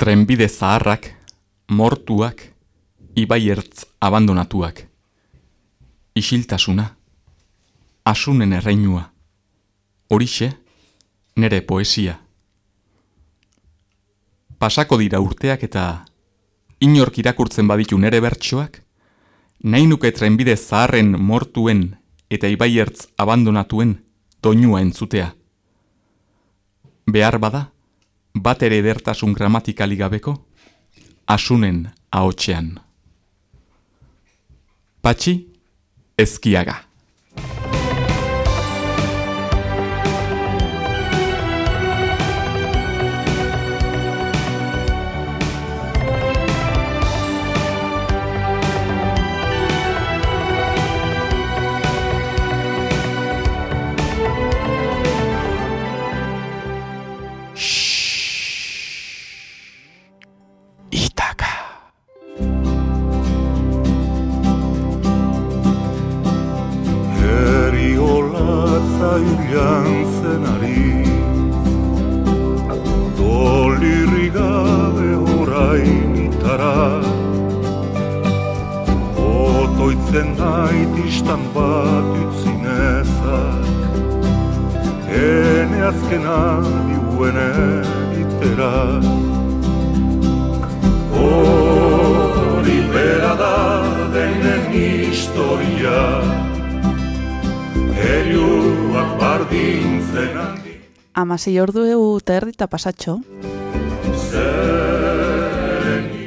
Trenbide zaharrak, mortuak, ibai ertz abandonatuak. Isiltasuna, asunen erreinua, horixe, nere poesia. Pasako dira urteak eta inork irakurtzen baditu nere bertsoak, nahi nuke trenbide zaharren mortuen eta ibaiertz abandonatuen doinua entzutea. Behar bada, bat ere edertasun gramatikali gabeko, asunen ahotxean. Patxi, ezkiaga. Amasei ordu egu eta erdi eta pasatxo.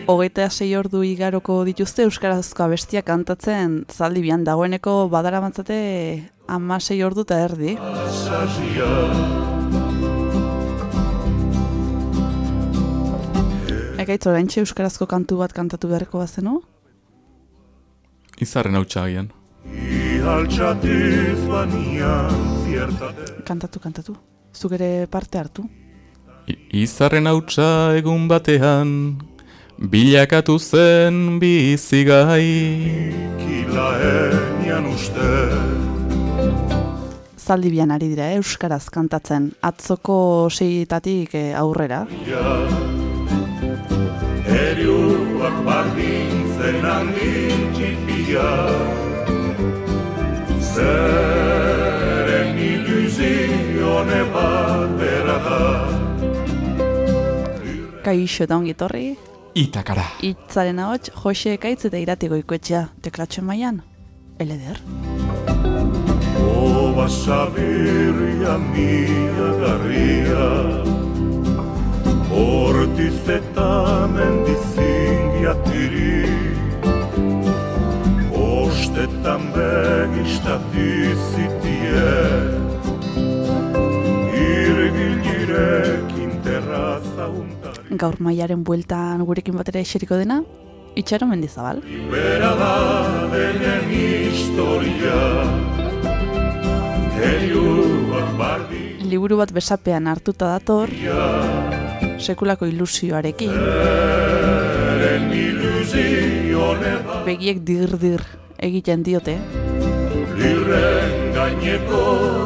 Hogeita sei ordu igaroko dituzte Euskarazko abestia kantatzen zaldi bian dagoeneko badara bantzate amasei ordu eta erdi. Ekaitz oraintxe Euskarazko kantu bat kantatu beharko bazenu? Izarren hau txagian. Kantatu, kantatu zuk ere parte hartu. Izarren hautsa egun batean, bilakatu zen bizigai. Zaldi bian ari dira, eh, Euskaraz kantatzen, atzoko seitatik eh, aurrera. Eriuak bardintzen handi txipia, Kaixo eta ongi torri. Itakara. Itzaren ahots, Jose Ekaitz eta iratiko ikoetxea. Teklatxo maian, eleder. Oba sabirria mia garria Hortiz eta mendizingia tiri Ostetan begistatizitie Gaur maiaren bueltan gurekin batera eseriko dena, itxaro mendizabal. Libera da denen historia, Liburu bat besapean hartuta dator, sekulako ilusioarekin. Begiek dir-dir egiten diote. Lirren gaineko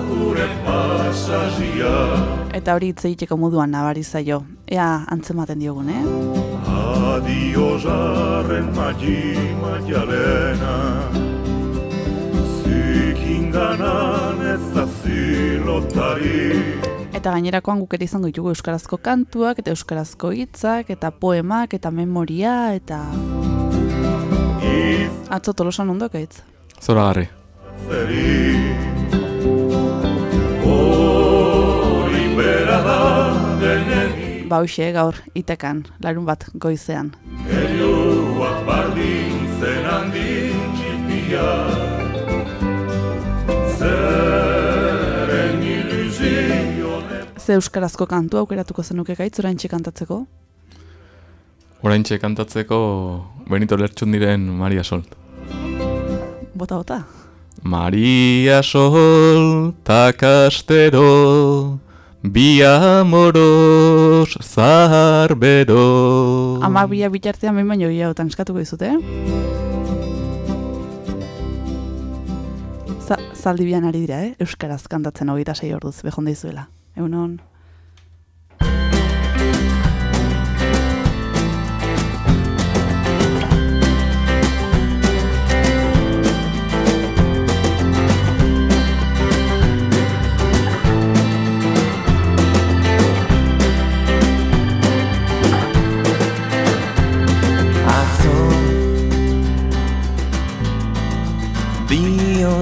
gure pasazia Eta hori hitz egiteko moduan nabari zaio. Ea antzematen diogun, eh? Adio jarren magi magialena Zikin ganan ez da zilotari Eta gainerakoan gukera izango ditugu euskarazko kantuak eta euskarazko hitzak eta poemak eta memoria eta... Atzo tolosan ondok eitz? Zora garri zeri. Hori bera da denen Ba hoxe, gaur, itekan, larun bat goizean. Erioak bardin zen handin txipia. Zeren ilusione Ze euskarazko kantu aukeratuko zenuke gaitz orain kantatzeko? Orain kantatzeko Benito Lertxun diren Maria Solt. Bota, bota Maria Sol takastero Bi amoros zahar bero Ama bia bitartean behin baino gila otan eskatuko dizute eh? Zaldi bian ari dira, eh? Euskaraz kantatzen hogeita sei orduz, behonde izuela. Egunon.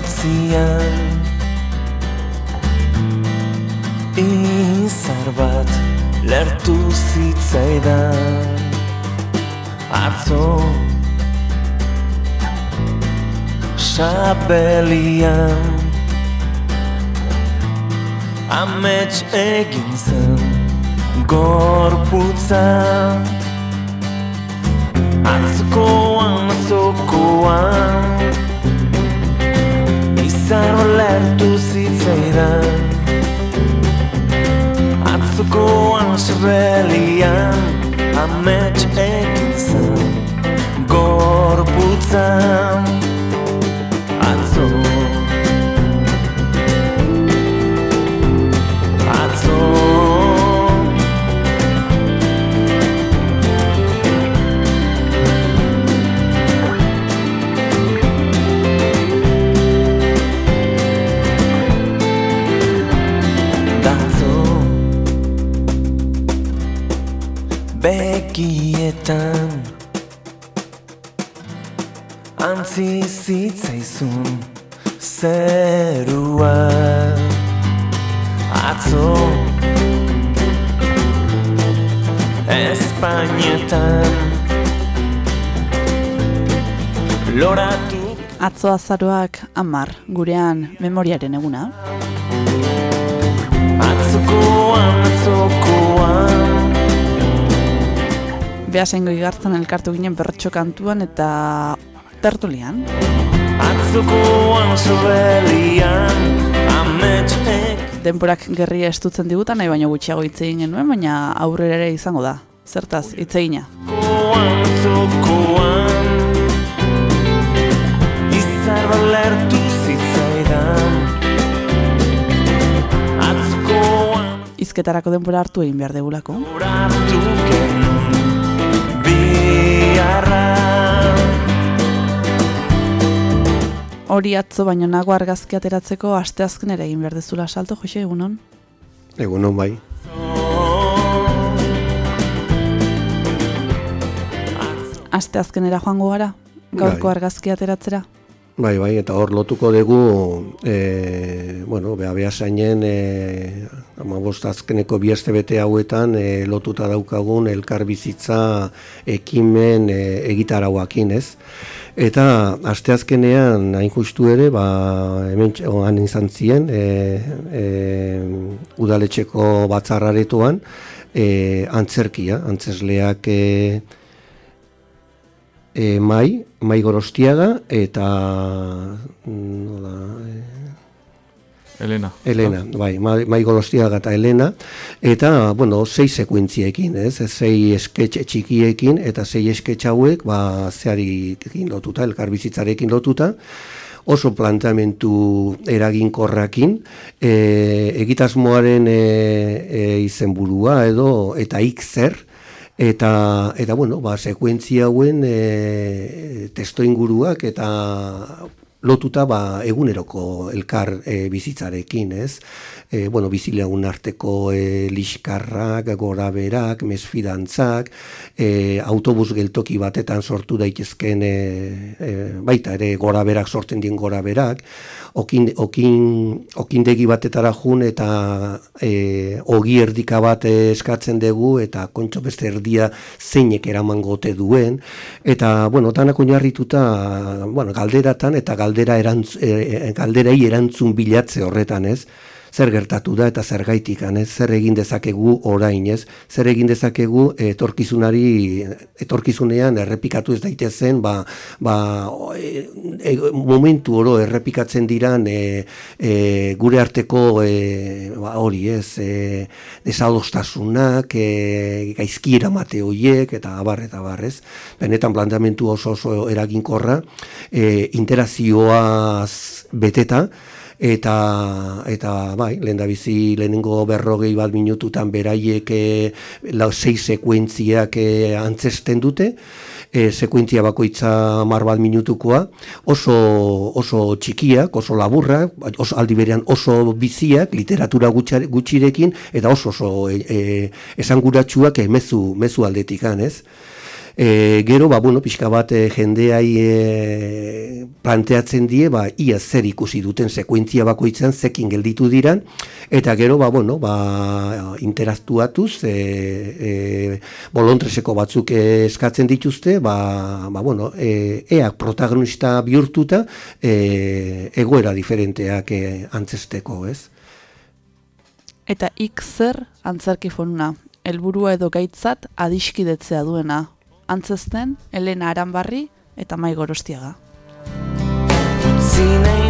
Sabelian Izar bat lertu zitzaidan Atzo Sabelian Amets egin zen Gorputza Atzokoan, atzokoan Izan olertu zitzaidan. Atzokoan, sabelian Amets egin zen Gorputza begietan Atzo azaroak amar gurean memoriaren eguna Atzokoan, atzokoan behasengo igartzen elkartu ginen bertxo kantuan eta tertulian. Denporak gerria estutzen digutan, nahi baina gutxiago hitz egin genuen, baina aurrera ere izango da. Zertaz, hitz egina. Izketarako denpora hartu egin behar degulako. Hori atzo baino nago argazki ateratzeko asteazken ere egin berdezula salto, Jose, egunon? Egunon bai. Asteazkenera joango gara, gaurko bai. argazki ateratzera? Bai, bai, eta hor lotuko dugu, e, bueno, beha beha zainen, e, ama azkeneko bieste bete hauetan, e, lotuta daukagun elkarbizitza ekimen e, egitarauakin, ez? Eta asteazkenean hain justu ere, ba, hemen oan izan ziren, e, e, udaletxeko batzarraretoan, e, antzerkia, antzesleak e, e, mai, mai gorostiaga eta nola, e, Elena. Elena, bai, mai, gorostiaga eta Elena eta, bueno, sei sekuentziekin, ez? Sei esketxe txikiekin eta sei esketxe hauek, ba, zeari lotuta, elkarbizitzarekin lotuta, oso planteamentu eraginkorrakin, e, egitasmoaren e, e, izenburua edo eta ik zer, eta eta bueno, ba sekuentzia hauen e, testo inguruak eta lotuta ba eguneroko elkar e, bizitzarekin, ez? E, bueno, bizilagun arteko e, liskarrak, goraberak, mesfidantzak, e, autobus geltoki batetan sortu daitezken e, e, baita ere goraberak sortzen dien goraberak, okin, okin, okindegi batetara jun eta e, ogi erdika bat eskatzen dugu eta kontxo beste erdia zeinek eraman gote duen. Eta bueno, tanak oinarrituta bueno, galderatan eta galdera erantz, e, galderei erantzun bilatze horretan ez zer gertatu da eta zer gaitik, ez? zer egin dezakegu orain, ez? zer egin dezakegu etorkizunari, etorkizunean errepikatu ez daitezen, ba, ba, e, e, momentu oro errepikatzen diran e, e, gure arteko e, ba, hori, ez, e, desadostasunak, e, gaizki eramate horiek, eta abar, eta abar, ez? Benetan planteamentu oso oso eraginkorra, e, interazioaz beteta, eta eta bai, lehen bizi lehenengo berrogei bat minututan beraiek e, lau sei sekuentziak e, antzesten dute, e, sekuentzia bakoitza mar bat minutukoa, oso, oso txikiak, oso laburrak, oso aldi berean oso biziak, literatura gutxirekin, eta oso oso e, e, esanguratsuak e, mezu, mezu aldetik, ez? E, gero, ba, bueno, pixka bat e, jendeai e, planteatzen die, ba, ia zer ikusi duten sekuentzia bakoitzen zekin gelditu diran, eta gero, ba, bueno, ba, interaktuatuz, e, e, bolontreseko batzuk eskatzen dituzte, ba, ba, bueno, e, eak protagonista bihurtuta, e, egoera diferenteak e, antzesteko, ez? Eta ik zer antzerki fonuna, helburua edo gaitzat adiskidetzea duena, antzesten Elena Aranbarri eta Mai Gorostiaga. Zinei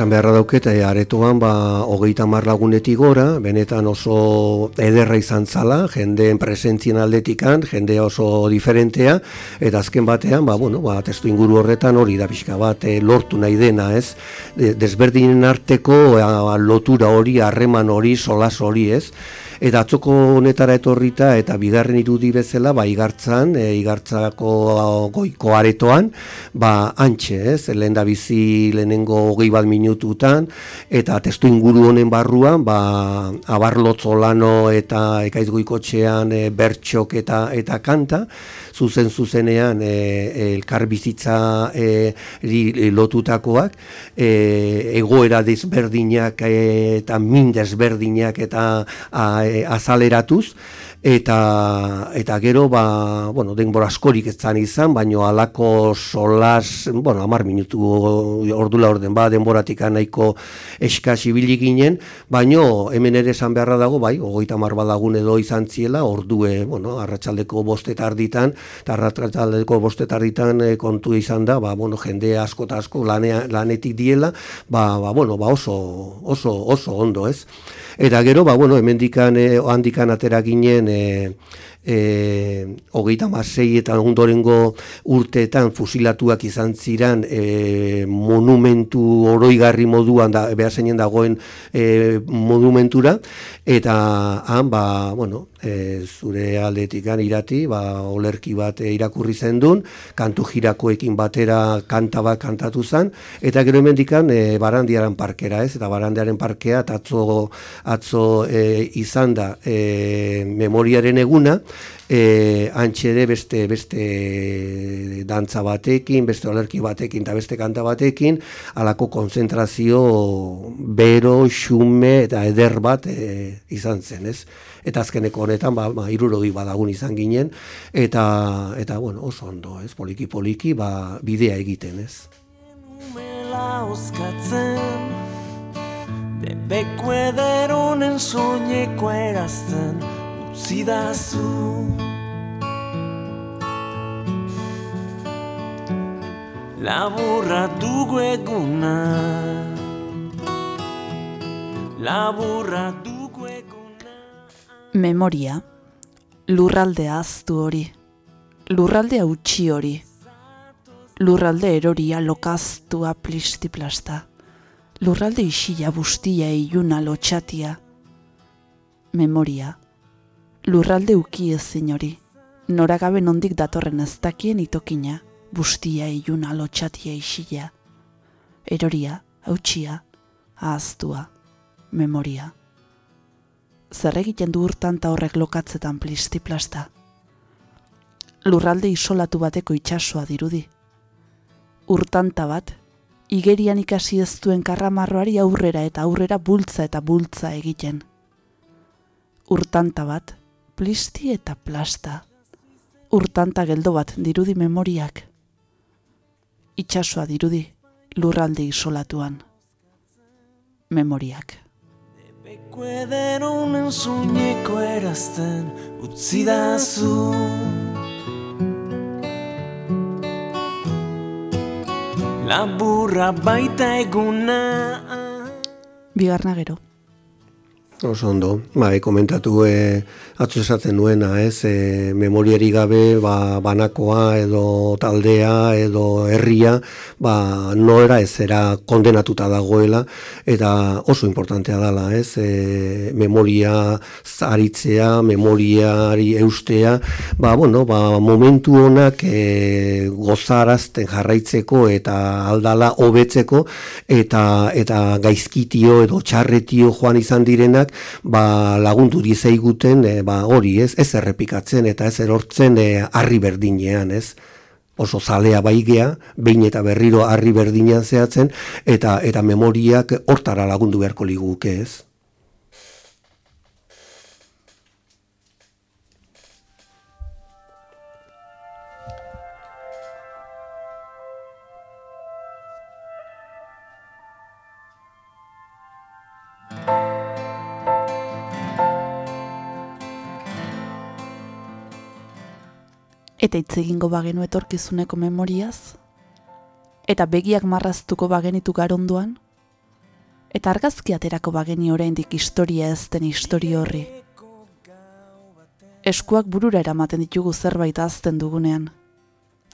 esan beharra dauket, e, aretoan ba, hogeita mar lagunetik gora, benetan oso ederra izan zala, jendeen presentzien aldetikan, jende oso diferentea, eta azken batean, ba, bueno, ba, testu inguru horretan hori da pixka bat, e, lortu nahi dena, ez? Desberdinen arteko e, lotura hori, harreman hori, solas hori, ez? Eta atzoko honetara etorrita eta bigarren irudi bezala ba igartzan e, igartzako goiko aretoan ba antxe ez lehen da bizi lehenengo hogei bat minututan eta testu inguru honen barruan ba abarlotzo lano eta ekaiz goikotxean e, bertxok eta, eta kanta zuzen zuzenean e, elkar bizitza e, lotutakoak e, egoera desberdinak e, eta min desberdinak eta a, e, azaleratuz eta eta gero ba bueno denbora askorik ezan izan baino halako solas bueno 10 minutu ordula orden ba denboratik nahiko eskas ibili ginen baino hemen ere esan beharra dago bai 30 balagun edo izan ziela ordue bueno arratsaldeko 5 eta erditan eta arratsaldeko 5 eta erditan e, kontu izan da ba bueno jende asko ta asko lanetik diela ba, ba bueno ba oso oso oso ondo ez Eta gero, ba, bueno, hemendikan eh, handikan atera ginen eh, e, hogeita masei eta ondorengo urteetan fusilatuak izan ziran e, monumentu oroigarri moduan da, behar zeinen dagoen e, monumentura. Eta han ba, bueno, e, zure aldetikan irati ba, olerki bat irakurri zen duen kantu jirakoekin batera kanta bat kantatu zen eta gero emendikan e, barandiaren parkera ez eta barandiaren parkea atzo, atzo e, izan da e, memoriaren eguna e, antxere beste beste dantza batekin, beste olerki batekin eta beste kanta batekin, alako konzentrazio bero, xume eta eder bat e, izan zen, ez? Eta azkeneko honetan, ba, ba irurogi badagun izan ginen, eta, eta bueno, oso ondo, ez? Poliki poliki, ba, bidea egiten, ez? Debeko ederonen soñeko erazten zidazu Laburra dugu eguna Laburra dugu Memoria Lurralde aztu hori Lurralde utxi hori Lurralde eroria lokaztua plisti-plasta Lurralde isila bustia iluna lotxatia Memoria Lurralde uki ez zinori, noragabe nondik datorren ez dakien itokina, bustia iluna lotxatia isila. Eroria, hautsia, ahaztua, memoria. Zer egiten du urtan horrek lokatzetan plisti-plasta. Lurralde isolatu bateko itxasua dirudi. Urtanta bat, igerian ikasi ez duen karramarroari aurrera eta aurrera bultza eta bultza egiten. Urtanta bat, plisti eta plasta. Urtanta geldo bat dirudi memoriak. Itxasua dirudi lurralde isolatuan. Memoriak. Beko ederunen suñeko erazten utzi zu. Laburra baita eguna. Bigarna gero. Oso ondo, bai, komentatu e, atzu esaten nuena, ez, e, memoriari gabe, ba, banakoa edo taldea edo herria, ba, noera ez era kondenatuta dagoela, eta oso importantea dela, ez, e, memoria zaritzea, memoriari eustea, ba, bueno, ba, momentu honak e, gozarazten jarraitzeko eta aldala hobetzeko eta eta gaizkitio edo txarretio joan izan direnak ba, lagundu dizeiguten e, ba, hori ez, ez errepikatzen eta ez erortzen e, harri berdinean ez oso zalea baigea, behin eta berriro harri berdinean zehatzen, eta eta memoriak hortara lagundu beharko liguke ez. Eta hitz egingo bagenu etorkizuneko memoriaz, eta begiak marraztuko bagenitu garonduan, eta argazki aterako bageni oraindik historia ez den historio horri. Eskuak burura eramaten ditugu zerbait azten dugunean.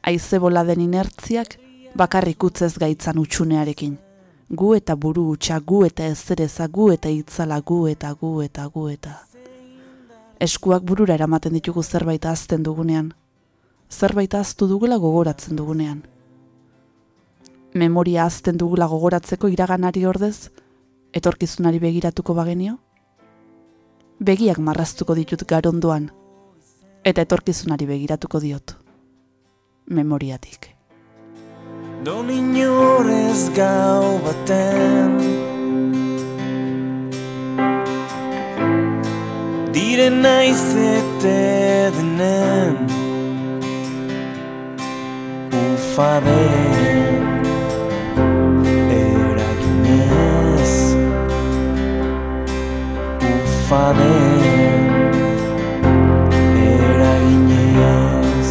Aize bola den inertziak bakarrik utzez gaitzan utxunearekin. Gu eta buru utxa, gu eta ezereza, gu eta itzala, gu eta gu eta gu eta. Eskuak burura eramaten ditugu zerbait azten dugunean zerbait aztu dugula gogoratzen dugunean. Memoria azten dugula gogoratzeko iraganari ordez, etorkizunari begiratuko bagenio? Begiak marraztuko ditut garondoan, eta etorkizunari begiratuko diot. Memoriatik. Don inorez gau baten Dire naizete denen faren eraginez ufaren eraginez.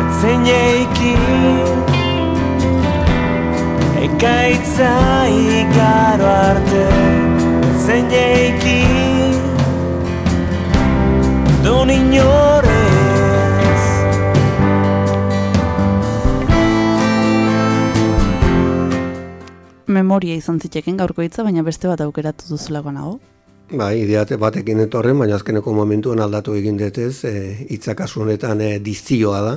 Etzen jeikin ekaitza ikaro arte. Etzen jeikin Don inore memoria izan zitekeen gaurko hitza, baina beste bat aukeratu duzulako nago. Bai, ideate batekin etorren, baina azkeneko momentuan aldatu egin detez, e, itzak honetan e, dizioa da.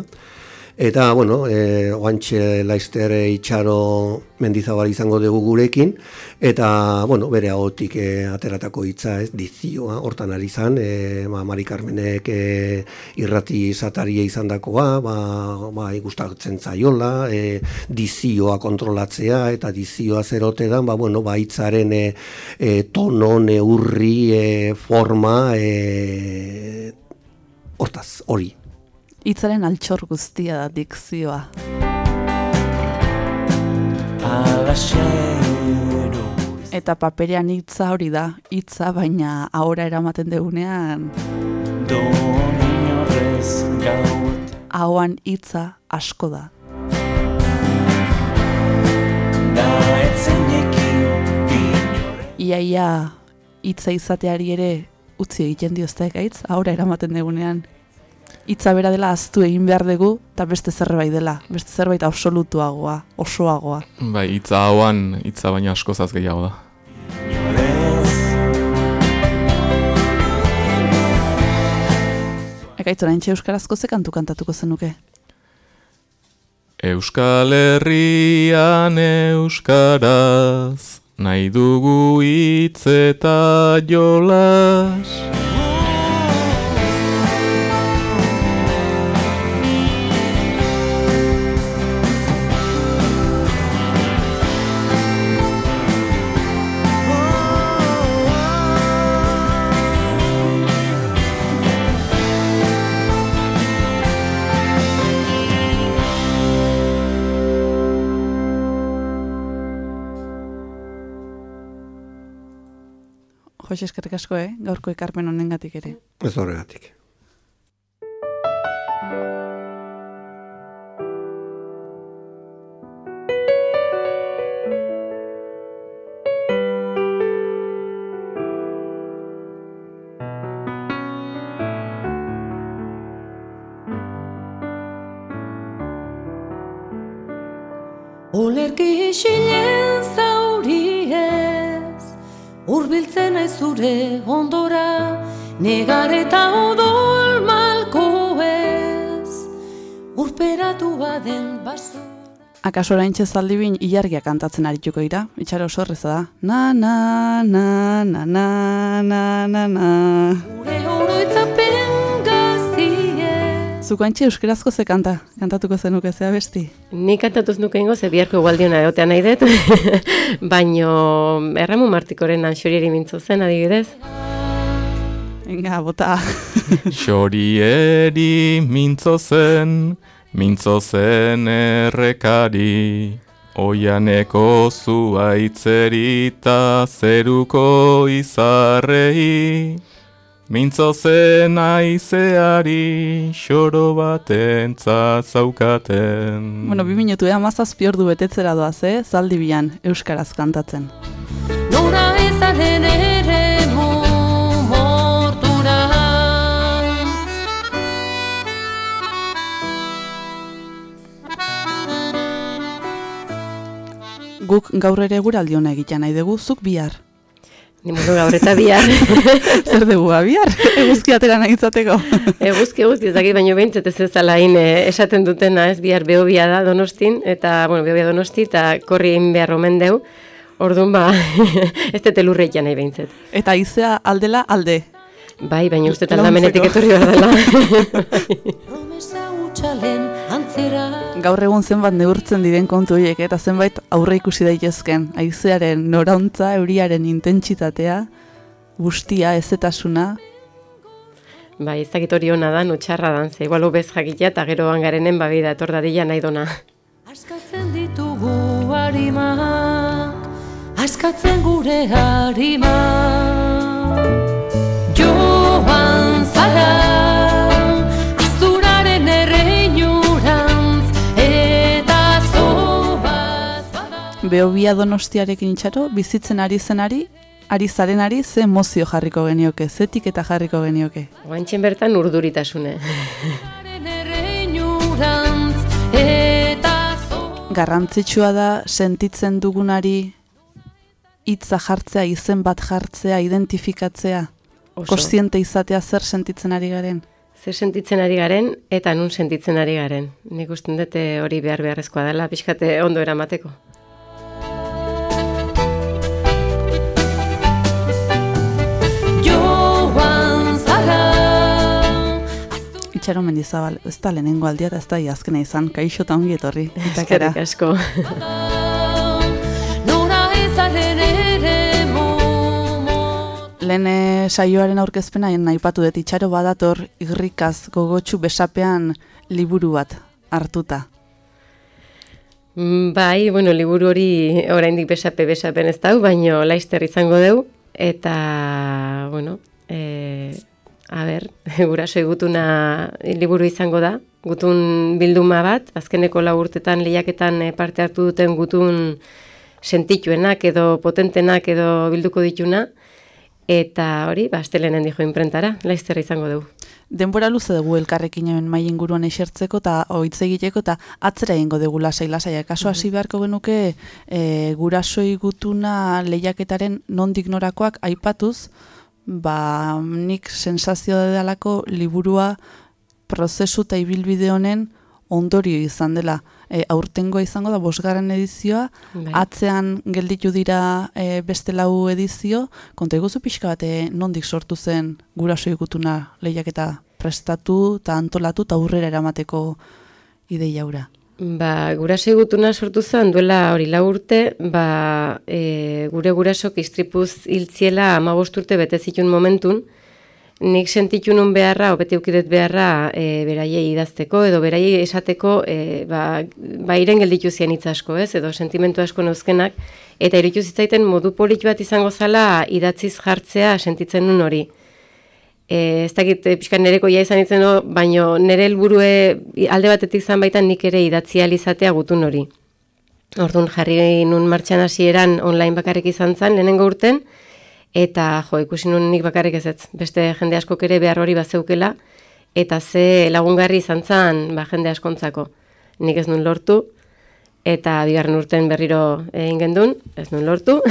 Eta, bueno, e, oantxe laizter itxaro mendizabal izango dugu gurekin, eta, bueno, bere agotik e, ateratako hitza ez, dizioa, hortan ari zan, e, ba, Mari Carmenek e, irrati sataria izan dakoa, ba, ba, igustatzen zaiola, e, dizioa kontrolatzea, eta dizioa zerote da, ba, bueno, ba, hitzaren e, e, tono, neurri, e, forma, e, hortaz, hori, Itzaren altxor guztia da dikzioa. Eta paperean hitza hori da, hitza baina ahora eramaten degunean. Hauan hitza asko da. Iaia hitza izateari ere utzi egiten diozta ekaitz, ahora eramaten degunean hitza bera dela aztu egin behar dugu, eta beste zerbait dela, beste zerbait absolutuagoa, osoagoa. Bai, hitza hauan, hitza baina asko zaz gehiago da. Ekaitu nahi euskarazko ze kantu kantatuko zenuke? Euskal Herrian euskaraz, nahi dugu hitz eta jolas. Jose, eskerrik asko, eh? Gaurko ekarpen honengatik ere. Ez horregatik. Olerki xile Urbiltzen ez zure ondora Negar eta odol malko ez Urperatu baden baso Akaso orain txezaldi bin ilargia kantatzen arituko ira, itxaro oso horreza da. Na, na, na, na, na, na, na, na. Gure oroitzapen gaztie Zuko antxe euskerazko ze kanta, kantatuko zenuke zea besti. Ni kantatuz nuke ingo, ze biharko igualdiona egotea nahi dut, baino erramu martikoren anxorieri mintzo zen adibidez. Venga, bota. Xorieri mintzo zen, mintzo zen errekari. Oianeko zuaitzerita zeruko izarrei. Mintzo zen aizeari xoro batentzat zaukaten. bueno, bi minutu ea mazazpi ordu betetzera doaz, eh? Zaldi bian, euskaraz kantatzen. Nora ezaren ere mortura Guk gaur ere guraldi hona egitea nahi dugu, zuk bihar. Ni modu gaur eta bihar. Zer dugu, ba, bihar? Eguzki atera nahi izateko. eguzki eguzki ez dakit, baino behintzat ez ez ala hain eh, esaten dutena, ez bihar behobia da donostin, eta, bueno, behobia donosti, eta korri egin behar omen deu. Orduan ba, ez dut elurreikia nahi behintzat. Eta izea aldela alde. Bai, baina uste Laguntzeko. aldamenetik etorri behar dela. Gaur egun zenbat neurtzen diren kontu horiek eta zenbait aurre ikusi daitezken. Haizearen norauntza, euriaren intentsitatea, guztia, ezetasuna. bai, ez dakit hori hona da, notxarra dan, ze igual bez jakitea, eta gero hangarenen babida etor dadila nahi dona. Askatzen ditugu harimak Askatzen gure harimak Joan zara bada Beobia donostiarekin itxaro, bizitzen ari zenari, ari zarenari ze emozio jarriko genioke, zetik eta jarriko genioke. Oantxen bertan urduritasune. Garrantzitsua da sentitzen dugunari hitza jartzea, izen bat jartzea, identifikatzea, Oso. kontziente izatea zer sentitzen ari garen. Zer sentitzen ari garen, eta nun sentitzen ari garen. Nik usten dute hori behar beharrezkoa dela, pixkate ondo eramateko. Itxaro mendizabal, ez da lehenengo aldia eta ez da azkena izan, kaixo eta ongi etorri. Eskerrik asko. Lehen eh, saioaren aurkezpena aipatu dut itxaro badator irrikaz gogotsu besapean liburu bat hartuta. Mm, Bai, bueno, liburu hori oraindik besape besapen ez dau, baino laister izango deu eta bueno, e, a ber, guraso gutuna liburu izango da. Gutun bilduma bat, azkeneko lau urtetan lehiaketan eh, parte hartu duten gutun sentituenak edo potentenak edo bilduko dituna eta hori, ba astelenen dijo imprentara, laister izango dugu. Denbora luze dugu elkarrekin hemen mai inguruan esertzeko eta oitz egiteko eta atzera egingo dugu lasai lasai. Kaso hasi beharko genuke e, gurasoi gutuna lehiaketaren nondik norakoak aipatuz, ba nik sensazio dedalako liburua prozesu eta ibilbide honen ondorio izan dela. E, aurtengoa izango da bosgarren edizioa, Bai. atzean gelditu dira e, beste lau edizio, konta eguzu pixka bat e, nondik sortu zen guraso gutuna lehiaketa prestatu eta antolatu eta aurrera eramateko ideia hura. Ba, guraso gutuna sortu zen duela hori lau urte, ba, e, gure gurasok istripuz hiltziela amabost urte bete zitun momentun, nik sentitu nun beharra, obeti ukidet beharra, e, beraiei idazteko, edo beraiei esateko, e, ba, ba iren gelditu zian asko, ez, edo sentimentu asko neuzkenak, eta iritu zitzaiten modu polit bat izango zala idatziz jartzea sentitzen nun hori. E, ez dakit, e, pixka nereko ja izan itzen, no, baino nire helburue alde batetik izan baitan nik ere idatzia izatea gutun hori. Orduan jarri nun martxan hasieran online bakarrik izan zen lehenengo urten, eta jo, ikusi nun nik bakarrik ez ez, beste jende askok ere behar hori bazeukela, eta ze lagungarri izan zen ba, jende askontzako. Nik ez nun lortu, eta bigarren urten berriro egin gendun, ez nuen lortu,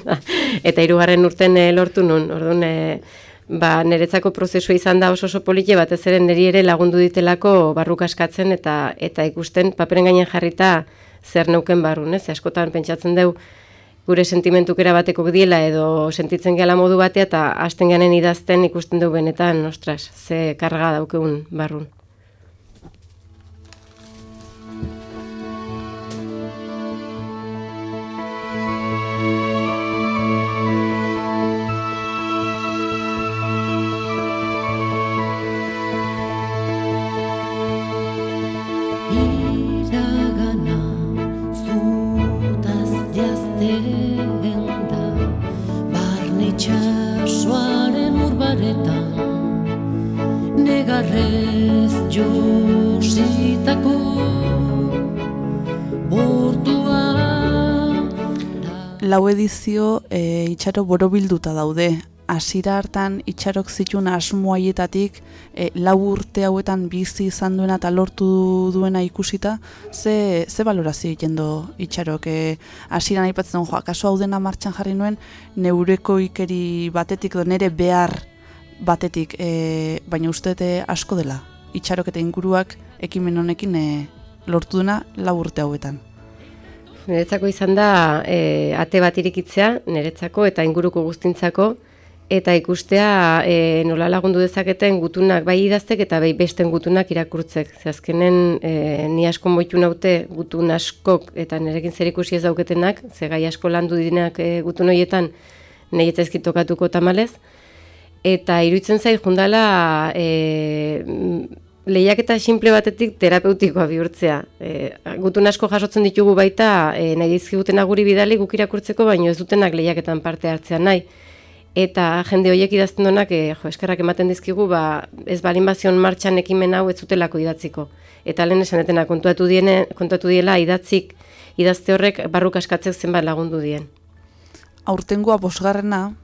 eta hirugarren urten eh, lortu nun, orduan, e, ba, niretzako prozesua izan da oso oso polite, batez ere niri ere lagundu ditelako barruk askatzen, eta eta ikusten paperen gainen jarrita zer neuken barrun, ez? Askotan pentsatzen deu gure sentimentuk erabateko diela edo sentitzen gela modu batea eta hasten ganen idazten ikusten du benetan, ostras, ze karga daukeun barrun. Lau edizio e, itxaro borobilduta daude. Hasira hartan itxarok zituen asmoaietatik e, lau urte hauetan bizi izan duena eta lortu duena ikusita, ze, ze balorazio egiten du itxarok? E, hasiran aipatzen duen, joa, kaso hau dena martxan jarri nuen, neureko ikeri batetik, edo nere behar batetik, e, baina uste dute asko dela. Itxarok eta inguruak ekimen honekin e, lortu duena lau urte hauetan. Niretzako izan da e, ate bat irikitzea, niretzako eta inguruko guztintzako, eta ikustea e, nola lagundu dezaketen gutunak bai idaztek eta bai besten gutunak irakurtzek. Ze azkenen e, ni asko moitu naute gutun askok eta nirekin zer ikusi ez dauketenak, ze gai asko landu direnak e, gutun horietan nahi ez tokatuko tamalez. Eta iruditzen zait jundala e, lehiaketa simple batetik terapeutikoa bihurtzea. E, gutun asko jasotzen ditugu baita e, nahi dizkigutena guri bidali guk irakurtzeko, baino ez dutenak lehiaketan parte hartzea nahi. Eta jende horiek idazten duenak, e, jo, eskerrak ematen dizkigu, ba, ez balin bazion martxan ekimen hau ez zutelako idatziko. Eta lehen esan etena kontuatu, diene, kontuatu diela idatzik idazte horrek barruk askatzek zenbat lagundu dien. aurtengoa bosgarrena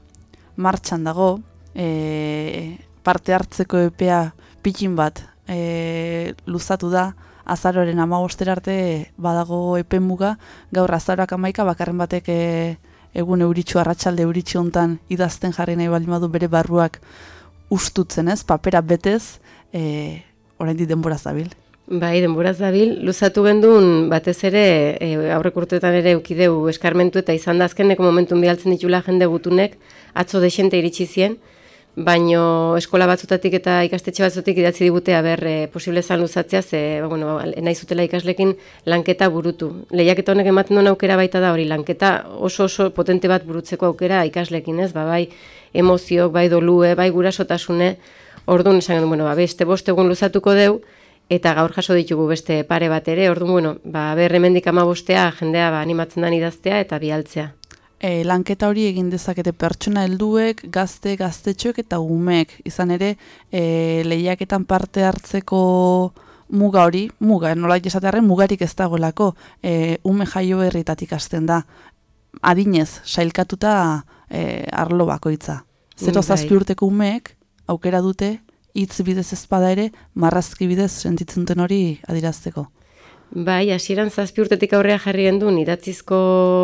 martxan dago, e, parte hartzeko epea pikin bat e, luzatu da, azaroren amabostera arte badago epe muga, gaur azaroak amaika bakarren batek e, egun euritxu arratsalde euritxu hontan idazten jarri nahi baldin badu bere barruak ustutzen ez, papera betez, e, oraindik denbora zabil. Bai, denboraz dabil, luzatu gendun batez ere e, aurrek urteetan ere eukideu eskarmentu eta izan da azkeneko momentun bialtzen ditula jende gutunek, atzo desente iritsi zien, baino eskola batzutatik eta ikastetxe batzutik idatzi digute aber e, posible zan luzatzea, ze ba, bueno, nahi zutela ikaslekin lanketa burutu. Lehiaketa honek ematen duen aukera baita da hori, lanketa oso oso potente bat burutzeko aukera ikaslekin, ez? Ba, bai emoziok, bai dolue, bai gurasotasune, orduan esan bueno, ba, beste bost egun luzatuko deu, eta gaur jaso ditugu beste pare bat ere, orduan, bueno, ba, ber hemendik amabostea jendea ba, animatzen dan idaztea eta bialtzea. E, lanketa hori egin dezakete pertsona helduek, gazte, gaztetxoek eta umeek. Izan ere, e, lehiaketan parte hartzeko muga hori, muga, nola esatearen mugarik ez dagoelako, e, ume jaio herritatik hasten da. Adinez, sailkatuta e, arlo bakoitza. Zero zazpi urteko umeek aukera dute hitz bidez ezpada ere, marrazki bidez sentitzen duten hori adirazteko. Bai, hasieran zazpi urtetik aurrea jarri gendun idatzizko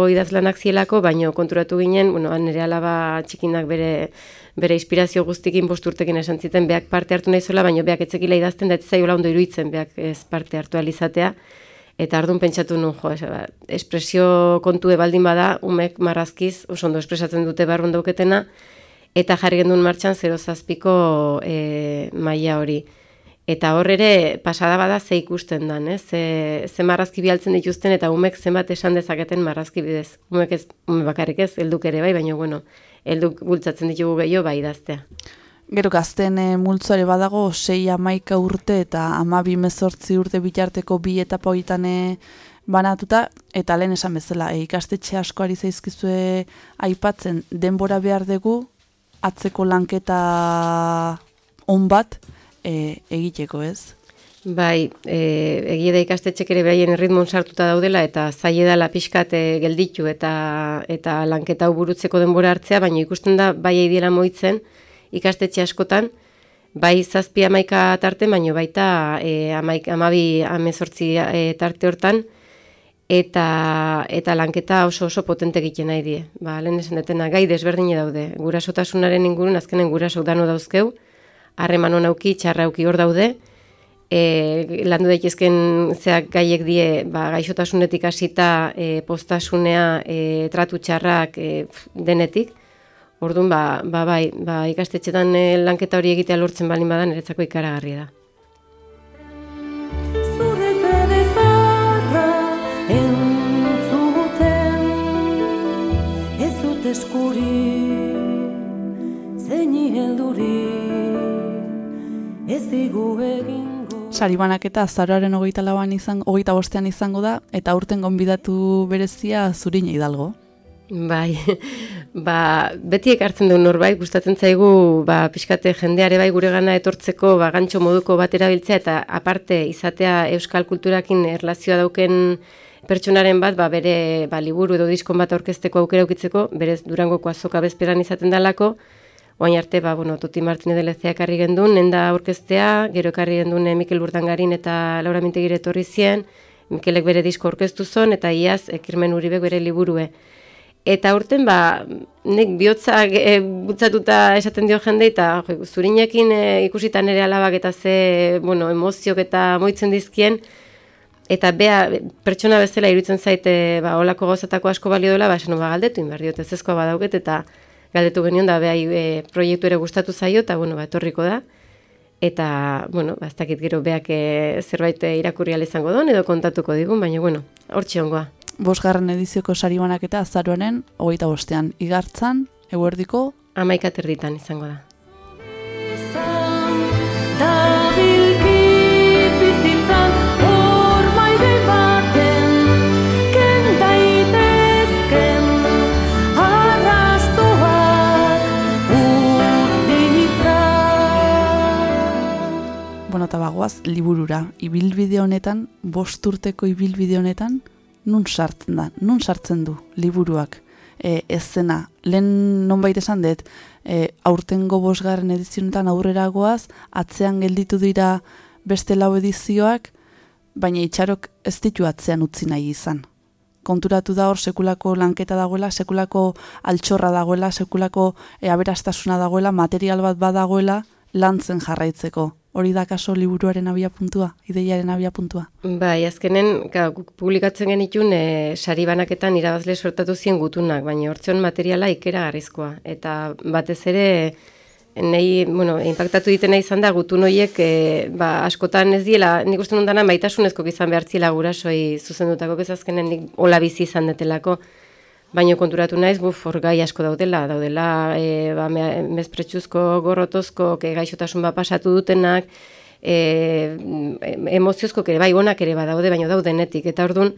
idazlanak zielako, baino konturatu ginen, bueno, nire alaba txikinak bere bere inspirazio guztikin bost urtekin esan ziten, beak parte hartu nahi zola, baino beak etzekila idazten, da ez zaiola ondo iruditzen, beak ez parte hartu alizatea. Eta ardun pentsatu nun, jo, ez, ba, espresio kontue baldin bada, umek marrazkiz, oso ondo espresatzen dute barrun dauketena, eta jarri gendun martxan zero zazpiko e, maila hori. Eta hor ere pasada bada ze ikusten dan, ez? Ze, ze marrazki bialtzen dituzten eta umek zenbat esan dezaketen marrazki bidez. Umek ez, ume bakarrik ez, helduk ere bai, baina bueno, helduk bultzatzen ditugu gehiago bai idaztea. Gero gazten e, multzoare badago, sei amaika urte eta amabi mezortzi urte bitarteko bi etapa horietan e, banatuta, eta lehen esan bezala, e, ikastetxe asko ari zaizkizue aipatzen, denbora behar dugu, atzeko lanketa on bat e, egiteko ez. Bai, e, egia da ikastetxek ere behaien erritmon sartuta daudela eta zaila dela pixkat e, gelditu eta eta lanketa hau burutzeko denbora hartzea, baina ikusten da bai eidiela moitzen ikastetxe askotan, bai zazpi amaika tarte, baino baita e, amaik, amabi amezortzi e, tarte hortan, eta eta lanketa oso oso potente egiten nahi die. Ba, lehen esan detena gai desberdine daude. Gurasotasunaren ingurun azkenen guraso dano dauzkeu, harreman honauki, txarrauki hor daude, e, landu daitezken zeak gaiek die ba, gaixotasunetik hasita e, postasunea e, tratu txarrak e, denetik, Orduan, ba, ba, bai, ba, ikastetxetan e, lanketa hori egitea lortzen balin badan, niretzako ikaragarria da. Eskuri Zeini helduri Ez digu egingo Saribanak eta azaroaren hogeita lauan izan, hogeita bostean izango da, eta aurten gonbidatu berezia zurine hidalgo. Bai, ba, beti ekartzen du norbait, gustatzen zaigu ba, pixkate jendeare bai gure gana etortzeko ba, gantxo moduko bat erabiltzea eta aparte izatea euskal kulturakin erlazioa dauken pertsonaren bat, ba, bere ba, liburu edo diskon bat aurkezteko aukera ukitzeko, berez durangoko azoka bezperan izaten dalako, Oain arte, ba, bueno, Toti Martine de Lezea ekarri gendun, nenda aurkeztea, gero ekarri gendun eh, Mikel Burdangarin eta Laura Mintegire etorri zien, Mikelek bere disko aurkeztu zon, eta iaz, ekirmen uribek bere liburue. Eta urten, ba, nek bihotzak e, butzatuta esaten dio jende, eta zurinekin e, ikusita nire alabak eta ze, bueno, emoziok eta moitzen dizkien, eta bea pertsona bezala iruditzen zaite, ba, olako gauzatako asko balio dela, ba, esan ba, galdetu, inbar diot, ez ezkoa badauket, eta galdetu genion da, behai e, proiektu ere gustatu zaio, eta, bueno, ba, etorriko da. Eta, bueno, ba, ez dakit gero beak e, zerbait irakurri ahal izango don, edo kontatuko digun, baina, bueno, hortxe ongoa. Bosgarren edizioko saribanak eta azaroaren hogeita bostean. Igartzan, eguerdiko, Amaika terditan izango da. Bagoaz, liburura. Ibilbide honetan, bost urteko ibilbide honetan, nun sartzen da, nun sartzen du liburuak e, ezena. Lehen nonbait esan dut, e, aurtengo bosgarren edizionetan aurrera goaz, atzean gelditu dira beste lau edizioak, baina itxarok ez ditu atzean utzi nahi izan. Konturatu da hor sekulako lanketa dagoela, sekulako altxorra dagoela, sekulako e, aberastasuna dagoela, material bat badagoela lantzen jarraitzeko. Hori da kaso liburuaren abia puntua, ideiaren abia puntua. Bai, azkenen, guk publikatzen genitun, e, sari banaketan irabazle sortatu zien gutunak, baina hortzion materiala ikera garrizkoa. Eta batez ere, nahi, bueno, impactatu ditena izan da gutun horiek e, ba, askotan ez diela, nik uste nundana maitasunezko izan behar zila gurasoi zuzendutako bezazkenen nik hola bizi izan detelako. Baina konturatu naiz, buf, hor gai asko daudela, daudela e, ba, me- mezpretsuzko, gorrotozko, ke gaixotasun bat pasatu dutenak, e, emoziozko ere bai onak ere badaude, baina daudenetik. Eta orduan,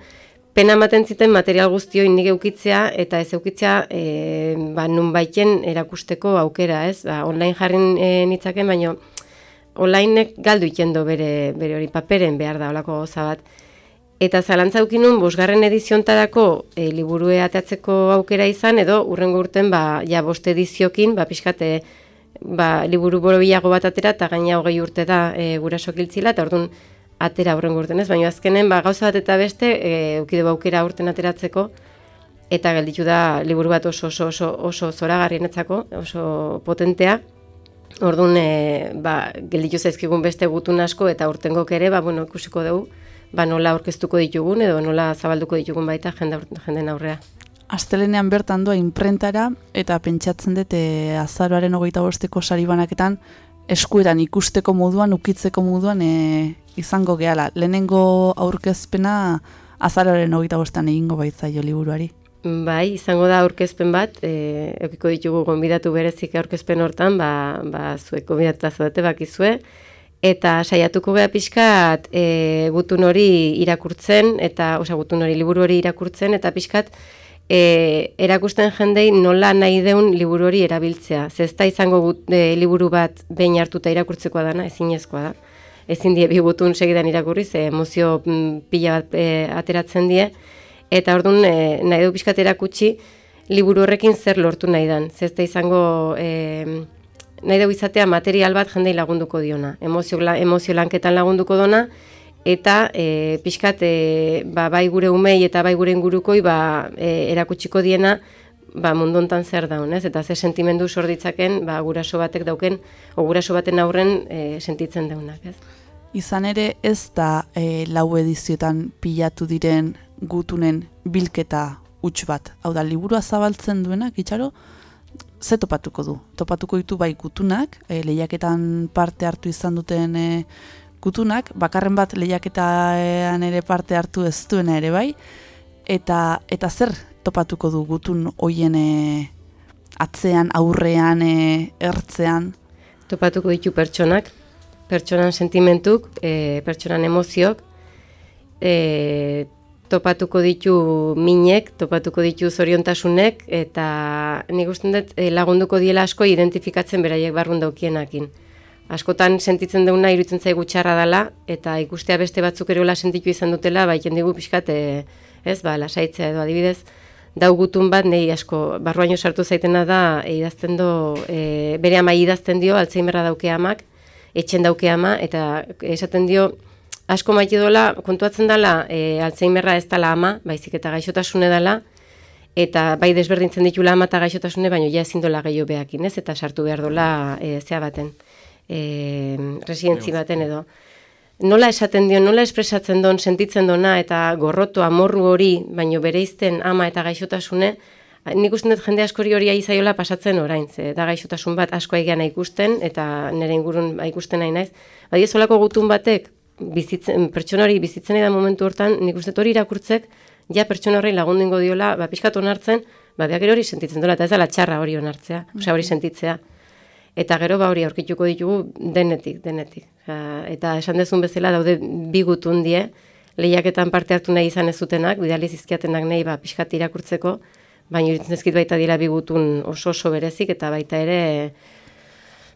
pena ematen ziten material guztio nik eukitzea eta ez eukitzea e, ba, nun baiten erakusteko aukera, ez? Ba, online jarrin e, nitzaken, baina onlinek galdu ikendo bere, bere hori paperen behar da olako gauza bat. Eta zalantza ukinun, bosgarren ediziontarako e, liburue ateatzeko aukera izan, edo urrengo urten, ba, ja bost ediziokin, ba, pixkate, ba, liburu borobilago bat atera, eta gaina hogei urte da e, gurasok hiltzila, eta orduan atera urrengo urten ez, baina azkenen, ba, gauza bat eta beste, e, eukide aukera urten ateratzeko, eta gelditu da liburu bat oso oso oso, oso zoragarrienetzako, oso potentea, Orduan, e, ba, gelditu zaizkigun beste gutun asko eta urtengok ere, ba, bueno, ikusiko dugu, ba, nola aurkeztuko ditugun edo nola zabalduko ditugun baita jende, jenden aurrea. Astelenean bertan doa imprentara eta pentsatzen dut e, azaroaren hogeita bosteko saribanaketan eskuetan ikusteko moduan, ukitzeko moduan e, izango gehala. Lehenengo aurkezpena azaroaren hogeita bostean egingo baitzaio liburuari. Bai, izango da aurkezpen bat, e, eukiko ditugu gonbidatu berezik aurkezpen hortan, ba, ba zuek gonbidatuta zaudete bakizue, eta saiatuko gea pixkat e, gutun hori irakurtzen, eta, osea, gutun hori liburu hori irakurtzen, eta pixkat e, erakusten jendei nola nahi deun liburu hori erabiltzea. Ze ez da izango gut, e, liburu bat behin hartuta irakurtzekoa dana, ezinezkoa da. Ezin die bi gutun segidan irakurri, ze emozio mm, pila bat e, ateratzen die, eta orduan e, nahi du pixkat erakutsi liburu horrekin zer lortu nahi dan. Ze ez da izango e, nahi dugu izatea material bat jendei lagunduko diona. Emozio, la, emozio lanketan lagunduko dona, eta e, pixkat e, ba, bai gure umei eta bai gure ingurukoi ba, e, erakutsiko diena ba, mundu hontan zer daun, ez? Eta ze sentimendu sorditzaken ba, guraso batek dauken, o guraso baten aurren e, sentitzen deunak, ez? Izan ere ez da e, lau edizioetan pilatu diren gutunen bilketa huts bat. Hau da, liburua zabaltzen duenak, itxaro, ze topatuko du? Topatuko ditu bai gutunak, e, lehiaketan parte hartu izan duten e, gutunak, bakarren bat lehiaketan ere parte hartu ez duena ere bai, eta, eta zer topatuko du gutun hoien e, atzean, aurrean, e, ertzean, Topatuko ditu pertsonak, pertsonan sentimentuk, e, pertsonan emoziok, e, topatuko ditu minek, topatuko ditu zoriontasunek, eta nik uste dut e, lagunduko diela asko identifikatzen beraiek barrun daukienakin. Askotan sentitzen deuna iruditzen zaigu txarra dela, eta ikustea beste batzuk ere hola sentitu izan dutela, bai digu pixkat, e, ez, ba, lasaitzea edo adibidez, dau gutun bat, nei asko, barruaino sartu zaitena da, e, idazten do, e, bere ama idazten dio, altzeimerra dauke amak, etxen dauke ama, eta esaten dio, asko maite dola, kontuatzen dela, e, altzeimerra ez dela ama, baizik eta gaixotasune dela, eta bai desberdintzen ditula ama eta gaixotasune, baino ja ezin dola gehiago behakin, ez? Eta sartu behar dola e, zea baten, e, residentzi baten edo. Nola esaten dio, nola espresatzen don, sentitzen dona eta gorroto amorru hori, baino bereizten ama eta gaixotasune, nik usten dut jende askori hori aizaiola pasatzen orain, ze da gaixotasun bat asko aigean ikusten, eta nire ingurun ikusten nahi naiz. Bai ez olako gutun batek, bizitzen, pertsona hori bizitzen da momentu hortan, nik uste hori irakurtzek, ja pertsona horrei lagundingo diola, ba, pixkat onartzen, ba, behar hori sentitzen dola, eta ez dela txarra hori onartzea, osea hori sentitzea. Eta gero ba hori aurkituko ditugu denetik, denetik. Ja, eta esan dezun bezala daude bi gutun die, lehiaketan parte hartu nahi izan ez zutenak, bidali zizkiatenak nahi ba, pixkat irakurtzeko, baina ezkit baita dira bi gutun oso oso berezik, eta baita ere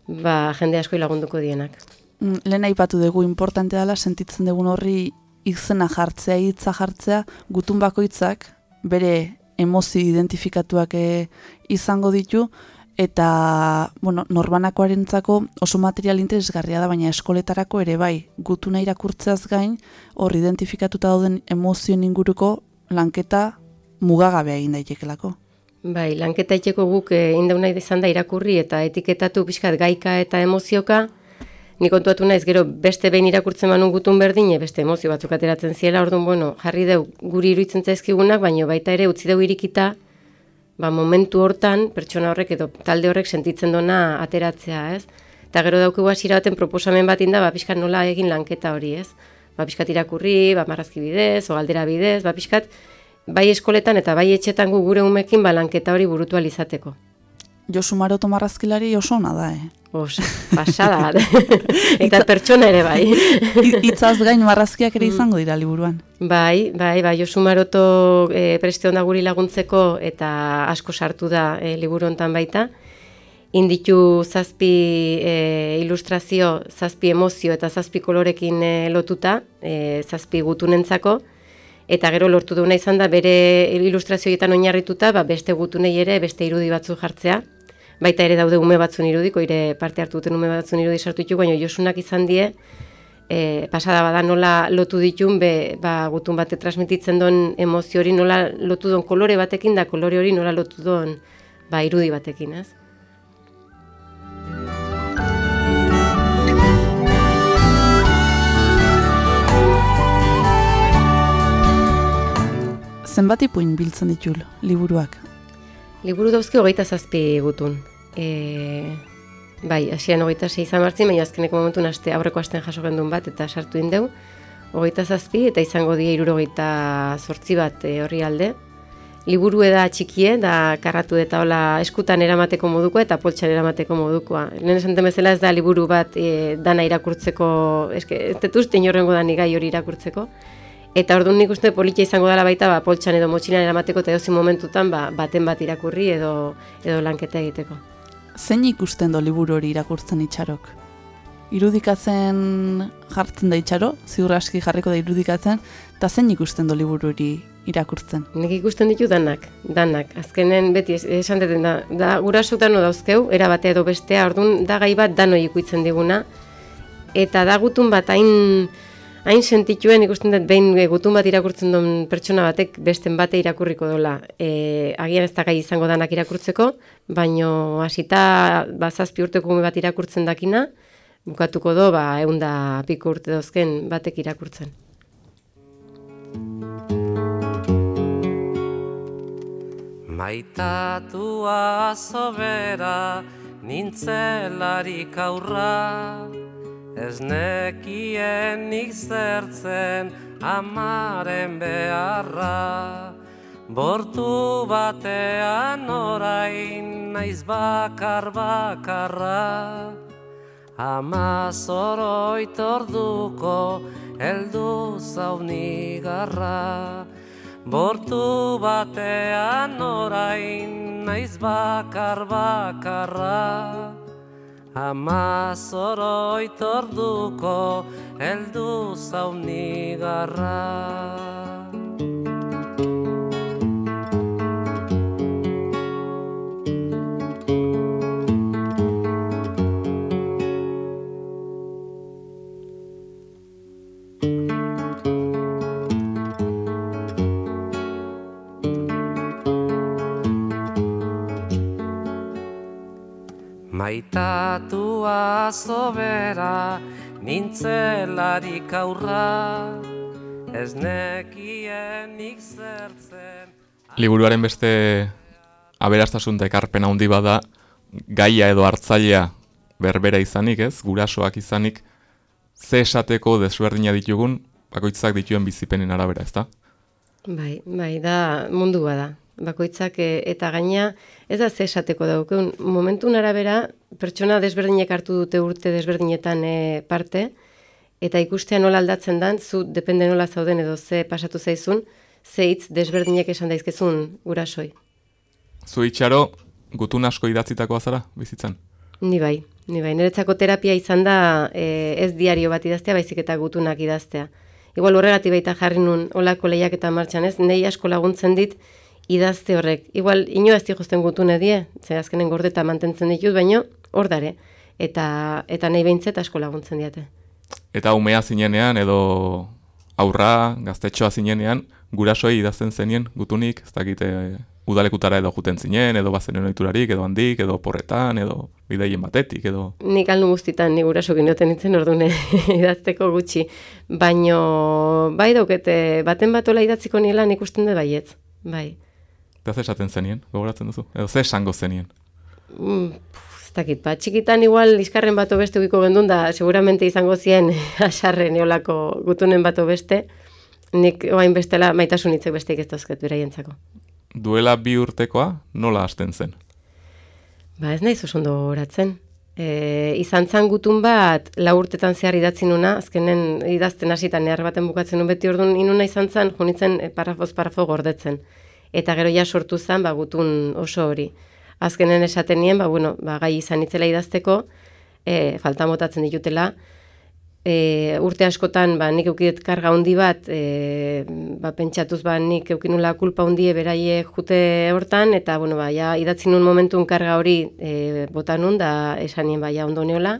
ba, jende asko lagunduko dienak. Mm, lehen aipatu dugu importante dela sentitzen dugun horri izena jartzea, hitza jartzea, gutun bakoitzak bere emozio identifikatuak eh, izango ditu eta bueno, norbanakoarentzako oso material interesgarria da, baina eskoletarako ere bai, gutuna irakurtzeaz gain, hor identifikatuta dauden emozioen inguruko lanketa mugagabea egin daitekelako. Bai, lanketa itxeko guk e, indauna izan da irakurri eta etiketatu pixkat gaika eta emozioka, Ni kontuatu naiz gero beste behin irakurtzen manun gutun berdine, beste emozio batzuk ateratzen ziela, orduan, bueno, jarri deu guri iruditzen zaizkigunak, baino baita ere utzi deu irikita, ba, momentu hortan, pertsona horrek edo talde horrek sentitzen dona ateratzea, ez? Eta gero daukugu hasiera baten proposamen bat inda, ba, pixkat nola egin lanketa hori, ez? Ba, pixkat irakurri, ba, marrazki bidez, o galdera bidez, ba, pixkat, bai eskoletan eta bai etxetan gu gure umekin ba, lanketa hori burutu alizateko. Josu Maroto marrazkilari oso ona da, eh? Os, pasada bat. eta pertsona ere bai. Itzaz gain marrazkiak ere izango dira liburuan. Bai, bai, bai, Josu Maroto e, preste onda guri laguntzeko eta asko sartu da e, liburu hontan baita. Inditu zazpi e, ilustrazio, zazpi emozio eta zazpi kolorekin e, lotuta, e, zazpi gutunentzako, eta gero lortu duena izan da bere ilustrazioetan oinarrituta, ba, beste gutunei ere beste irudi batzu jartzea, baita ere daude ume batzun irudiko, ire parte hartu duten ume batzun irudi sartu ditu, baina josunak izan die, e, pasada bada nola lotu ditun, be, ba, gutun bate transmititzen duen emozio hori nola lotu duen kolore batekin, da kolore hori nola lotu duen ba, irudi batekin, ez? Zenbat ipuin biltzen ditu liburuak? Liburu dauzke hogeita zazpi gutun. E, bai, hasian hogeita sei izan martzin, baina azkeneko momentu aste aurreko asten jaso gendun bat eta sartu indeu. Hogeita zazpi eta izango die irurogeita zortzi bat e, horri alde. Liburu eda txikie, da karratu eta hola eskutan eramateko moduko eta poltsan eramateko modukoa. Lehen esan bezala ez da liburu bat e, dana irakurtzeko, eske, ez detuzte inorrengo da gai hori irakurtzeko. Eta orduan nik uste politia izango dela baita ba, poltsan edo motxilan eramateko eta edozi momentutan ba, baten bat irakurri edo, edo lanketa egiteko. Zein ikusten do liburu hori irakurtzen itxarok? Irudikatzen jartzen da itxaro, ziur aski jarriko da irudikatzen, eta zein ikusten do liburu hori irakurtzen? Nik ikusten ditu danak, danak. Azkenen beti es- esan deten da, da gurasotan dauzkeu, era batea edo bestea, orduan da gai bat danoi ikuitzen diguna, eta da gutun bat hain hain sentituen ikusten dut behin e, gutun bat irakurtzen duen pertsona batek besten bate irakurriko dola. E, agian ez da gai izango danak irakurtzeko, baino hasita ba, zazpi urteko ume bat irakurtzen dakina, bukatuko do, ba, eunda piko urte dozken batek irakurtzen. Maitatua sobera nintzelarik aurra Ez nekien nik zertzen amaren beharra. Bortu batean orain naiz bakar bakarra. Ama zoroit orduko heldu zaunigarra Bortu batean orain naiz bakar bakarra Ama zoroit orduko heldu zaunigarra Maitatua sobera nintzelarik aurra Ez nekien zertzen Liburuaren beste aberastasun eta ekarpen handi bada gaia edo hartzailea berbera izanik, ez? Gurasoak izanik ze esateko desberdina ditugun bakoitzak dituen bizipenen arabera, ezta? Bai, bai, da mundu bada. Bakoitzak e, eta gaina ez da ze esateko daukeun. Momentun arabera pertsona desberdinek hartu dute urte desberdinetan e, parte eta ikustea nola aldatzen dan, zu depende nola zauden edo ze pasatu zaizun, ze hitz desberdinek esan daizkezun gurasoi. Zu itxaro, gutun asko idatzitakoa zara, bizitzan? Ni bai, ni bai. Niretzako terapia izan da e, ez diario bat idaztea, baizik eta gutunak idaztea. Igual horregatik baita jarri nun olako lehiak eta martxan ez, nei asko laguntzen dit idazte horrek. Igual ino ez dijozten gutune die, ze azkenen gordeta mantentzen ditut, baino hor dare. Eta, eta nahi behintzet asko laguntzen diate. Eta umea zinenean edo aurra, gaztetxoa zinenean, gurasoi idazten zenien gutunik, ez dakite udalekutara edo juten zinen, edo bazenen oiturarik, edo handik, edo porretan, edo bidaien batetik, edo... Nik aldu guztitan, ni guraso ginoten itzen ordune idazteko gutxi. Baino, bai daukete, baten batola idatziko nila nik usten dut baietz. Bai. Eta ze esaten zenien, gogoratzen duzu? Edo ze esango zenien? Mm, puf, ez dakit, ba, txikitan igual iskarren bato beste ukiko gendun da, seguramente izango zien asarren eolako gutunen bato beste, nik oain bestela maitasun hitzek besteik ez dauzket beraientzako. Duela bi urtekoa nola hasten zen? Ba ez naiz oso ondo horatzen. E, izan zan gutun bat, lau urtetan zehar idatzi nuna, azkenen idazten hasitan nehar baten bukatzen nun beti orduan inuna izan zan, junitzen e, parafoz parafo gordetzen. Eta gero ja sortu zan, ba, gutun oso hori. Azkenen esaten nien, ba, bueno, ba, gai izan itzela idazteko, e, falta motatzen ditutela, e, urte askotan ba, nik eukidet karga handi bat, e, ba, pentsatuz ba, nik eukinula kulpa handie beraie jute hortan, eta bueno, ba, ja, idatzi nun momentun karga hori e, bota nun, da esanien ba, ja, ondo neola,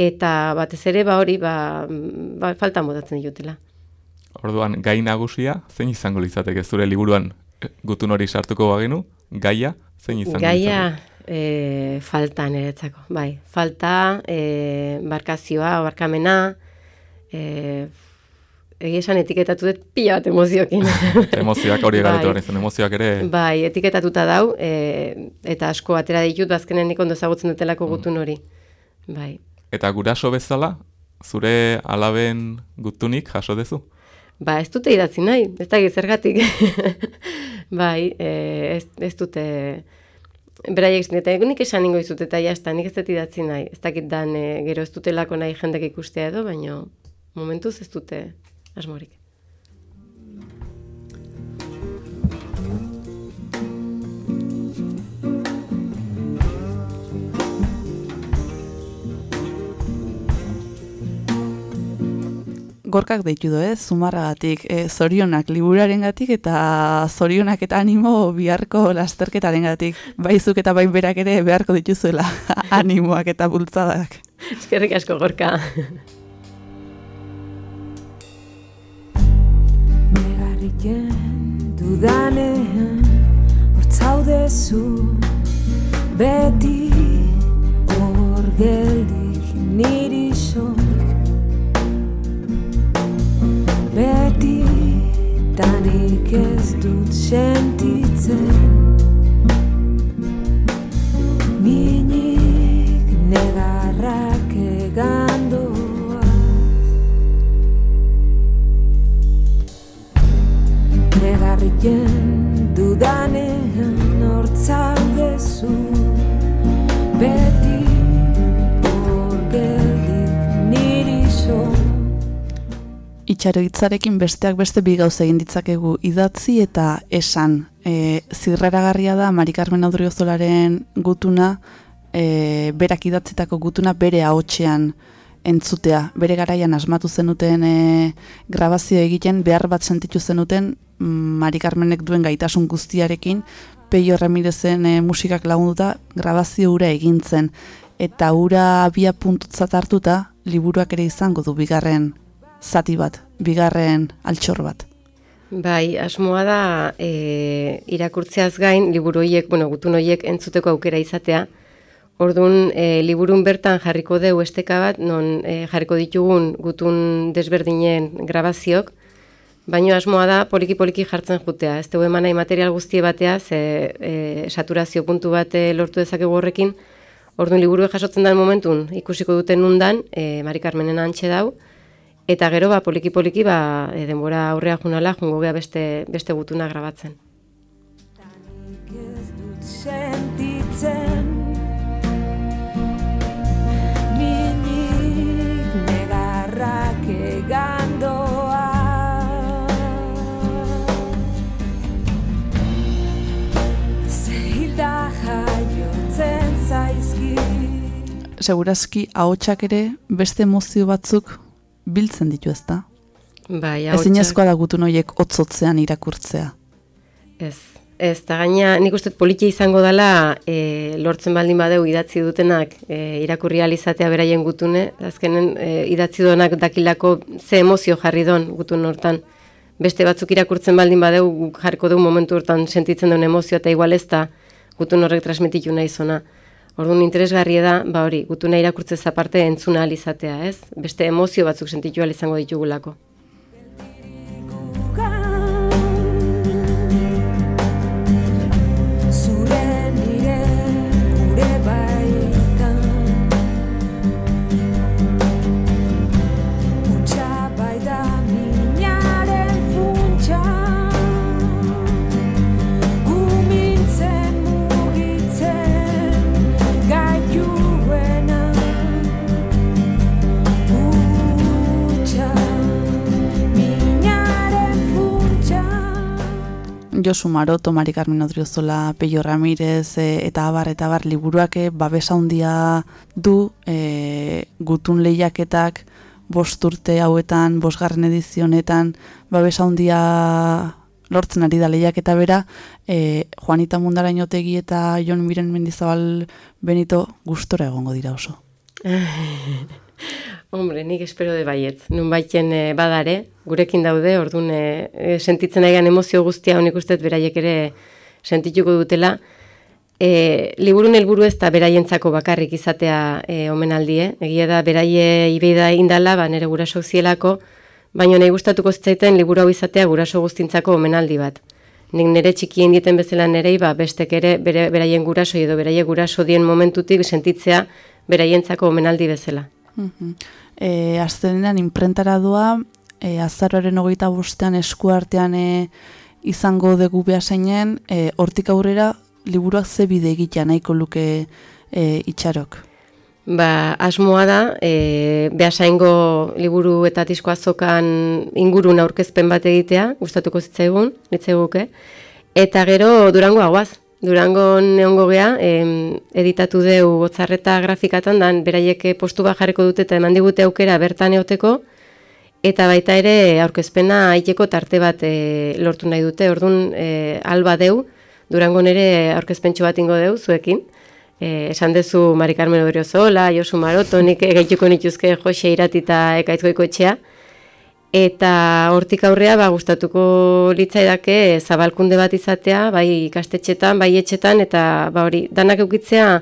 eta batez ere ba, hori ba, ba, falta motatzen ditutela. Orduan, gai nagusia, zein izango litzateke zure liburuan gutun hori sartuko bagenu, gaia, zein izango Gaia e, falta niretzako, bai. Falta, e, barkazioa, barkamena, e, egia esan etiketatu dut pila bat emoziokin. Emozioak hori Bai. hori zen, emozioak ere... Bai, etiketatuta dau, e, eta asko atera ditut, bazkenen nik ondo ezagutzen dutelako gutun hori. Bai. Eta guraso bezala, zure alaben gutunik jaso dezu? Ba, ez dute idatzi nahi, ez da zergatik. bai, e, ez, ez dute... Beraiek zin, eta nik esan ningo izut, eta jazta, nik ez dut idatzi nahi. Ez dakit dan, e, gero ez dutelako nahi jendek ikustea edo, baino momentuz ez dute asmorik. gorkak deitu du, ez, zumarragatik, e, zorionak liburarengatik eta zorionak eta animo biharko lasterketarengatik. Baizuk eta bain berak ere beharko dituzuela animoak eta bultzadak. Eskerrik asko gorka. Negarriken dudanean hortzaude zu beti hor geldi Tanik ez dut sentitzen Itxaro hitzarekin besteak beste bi gauza egin ditzakegu idatzi eta esan. E, zirraragarria da Mari Carmen Odriozolaren gutuna, e, berak idatzitako gutuna bere ahotsean entzutea. Bere garaian asmatu zenuten e, grabazio egiten, behar bat sentitu zenuten mm, Mari Carmenek duen gaitasun guztiarekin, Peio Ramirezen e, musikak lagunduta grabazio ura egin zen. Eta ura abia puntutzat hartuta, liburuak ere izango du bigarren zati bat, bigarren altxor bat. Bai, asmoa da e, irakurtzeaz gain, liburu horiek, bueno, gutun horiek entzuteko aukera izatea. Orduan, e, liburun bertan jarriko deu esteka bat, non e, jarriko ditugun gutun desberdinen grabaziok, baino asmoa da poliki-poliki jartzen jutea. Ez dugu eman nahi material guztie batea, ze e, saturazio puntu bat e, lortu dezakegu horrekin, Orduan liburu jasotzen den momentun ikusiko duten nundan, e, Mari Carmenen antxe dau, eta gero ba poliki-poliki ba e, denbora aurrea junala jungo gea beste beste gutuna grabatzen. ez dut sentitzen. Minik negarrak egandoa Zehilda jaiotzen zaizki Segurazki ahotsak ere beste emozio batzuk biltzen ditu ezta? Bai, ahotsak- Ezinezkoa da gutun horiek hotzotzean irakurtzea. Ez, ez, eta gaina nik uste politia izango dela e, lortzen baldin badeu idatzi dutenak e, irakurri ahal izatea beraien gutune, azkenen e, idatzi duenak dakilako ze emozio jarri don gutun hortan. Beste batzuk irakurtzen baldin badeu guk jarriko dugu momentu hortan sentitzen duen emozio eta igual ez da gutun horrek transmititu nahi zona. Orduan interesgarria da, ba hori, gutuna irakurtzez aparte entzuna izatea, ez? Beste emozio batzuk sentitu izango ditugulako. Josu Maroto, Mari Carmen Odriozola, Peio Ramirez e, eta abar eta abar liburuak e, babesa handia du e, gutun lehiaketak bost urte hauetan, bosgarren edizionetan babesa handia lortzen ari da lehiaketa bera, e, Juanita Mundarainotegi eta Jon Miren Mendizabal Benito gustora egongo dira oso. Hombre, nik espero de baietz. Nun baiten e, badare, gurekin daude, orduan e, sentitzen aigan emozio guztia honik ustez beraiek ere sentituko dutela. E, liburun helburu ez da beraientzako bakarrik izatea e, omenaldie. Egia da, beraie ibeida indala, ba, nire guraso zielako, baina nahi gustatuko zitzaiten liburu hau izatea guraso guztintzako omenaldi bat. Nik nire txikien dieten bezala nerei, ba, bestek ere bere, beraien guraso edo beraie guraso dien momentutik sentitzea beraientzako omenaldi bezala. Mhm. E, Aztenean imprentara doa, e, azaroaren hogeita bostean eskuartean e, izango dugu behaseinen, e, hortik aurrera liburuak ze bide egitea nahiko luke e, itxarok. Ba, asmoa da, e, behasaingo liburu eta disko azokan ingurun aurkezpen bat egitea, gustatuko zitzaigun, litzeguke, eta gero Durango aguaz. Durango neongo gea, em, editatu deu gotzarreta grafikatan, dan beraiek postu jarriko dute eta eman digute aukera bertan eoteko, eta baita ere aurkezpena aiteko tarte bat e, lortu nahi dute, orduan e, alba deu, Durango nere aurkezpentxo bat ingo deu, zuekin, e, esan dezu Mari Carmen Odriozola, Josu Maroto, nik gaituko nituzke Jose Irati eta Ekaitz Goikoetxea, Eta hortik aurrea ba, gustatuko litzaidake zabalkunde bat izatea, bai ikastetxetan, bai etxetan, eta ba, hori danak eukitzea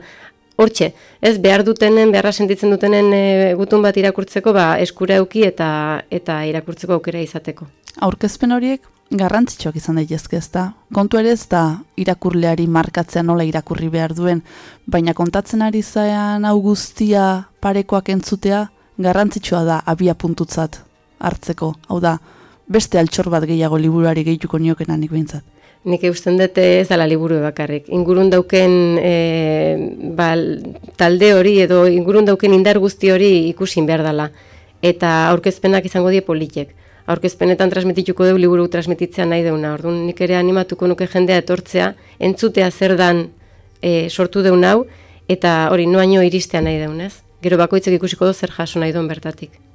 hortxe. Ez behar dutenen, beharra sentitzen dutenen e, gutun bat irakurtzeko, ba, eskura euki eta, eta irakurtzeko aukera izateko. Aurkezpen horiek garrantzitsuak izan daitezke ez da. Kontu ere ez da irakurleari markatzea nola irakurri behar duen, baina kontatzen ari zaean hau guztia parekoak entzutea garrantzitsua da abia puntutzat hartzeko. Hau da, beste altxor bat gehiago liburuari gehituko niokena nik behintzat. Nik eusten dute ez dela liburu bakarrik. Ingurun dauken e, ba, talde hori edo ingurun dauken indar guzti hori ikusin behar dela. Eta aurkezpenak izango die politek. Aurkezpenetan transmitituko dugu liburu transmititzea nahi deuna. Orduan nik ere animatuko nuke jendea etortzea, entzutea zer dan e, sortu deun hau, eta hori noaino iristea nahi deunez. Gero bakoitzek ikusiko du zer jaso nahi duen bertatik.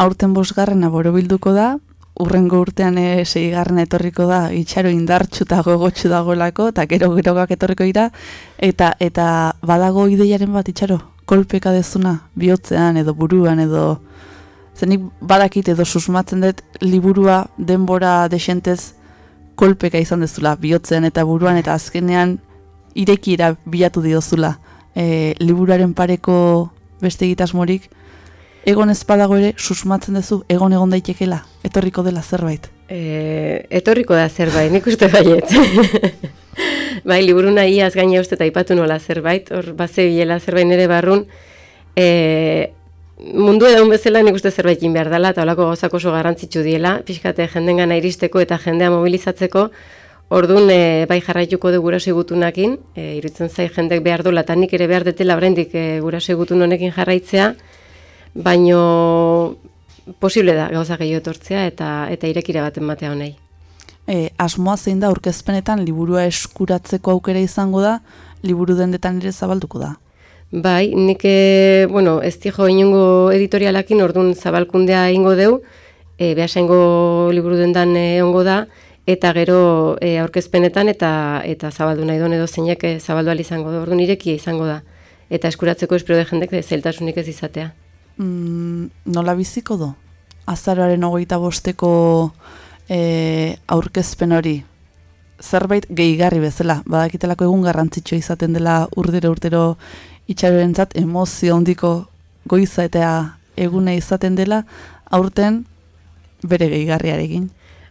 Aurten bosgarrena borobilduko da, urrengo urtean e, seigarrena etorriko da, itxaro indartxu eta gogotxu dagoelako, eta gero geroak etorriko dira, eta eta badago ideiaren bat itxaro, kolpeka dezuna, bihotzean edo buruan edo, zenik badakit edo susmatzen dut liburua denbora desentez kolpeka izan dezula, bihotzean eta buruan, eta azkenean irekiera bilatu diozula. E, liburuaren pareko beste egitasmorik, egon ez ere susmatzen duzu egon egon daitekela, etorriko dela zerbait. E, etorriko da zerbait, nik uste baiet. bai, liburu nahiaz gaina uste eta ipatu nola zerbait, hor baze bilela zerbait nire barrun, e, mundu edaun bezala nik uste zerbait egin behar dela, eta holako gauzak oso garrantzitsu diela, pixkate jendengana iristeko eta jendea mobilizatzeko, Orduan, e, bai jarraituko du guraso gutunakin, e, iruditzen zai jendek behar dola, eta nik ere behar detela oraindik e, guraso gutun honekin jarraitzea, baino posible da gauza gehiago etortzea eta eta irekira baten matea honei. E, asmoa zein da aurkezpenetan liburua eskuratzeko aukera izango da, liburu dendetan ere zabalduko da. Bai, nik, e, bueno, ez dijo inungo editorialakin, orduan zabalkundea ingo deu, e, behasengo liburu dendan e, ongo da, eta gero e, aurkezpenetan eta eta zabaldu nahi duen edo zeinek e, zabaldu izango da, orduan irekia izango da. Eta eskuratzeko espero de jendek zeltasunik ez izatea. Mm, nola biziko do? Azaroaren hogeita bosteko e, aurkezpen hori, zerbait gehigarri bezala, badakitelako egun garrantzitsua izaten dela urdero urtero itxarorentzat emozio handiko goiza eta egune izaten dela, aurten bere gehigarriarekin.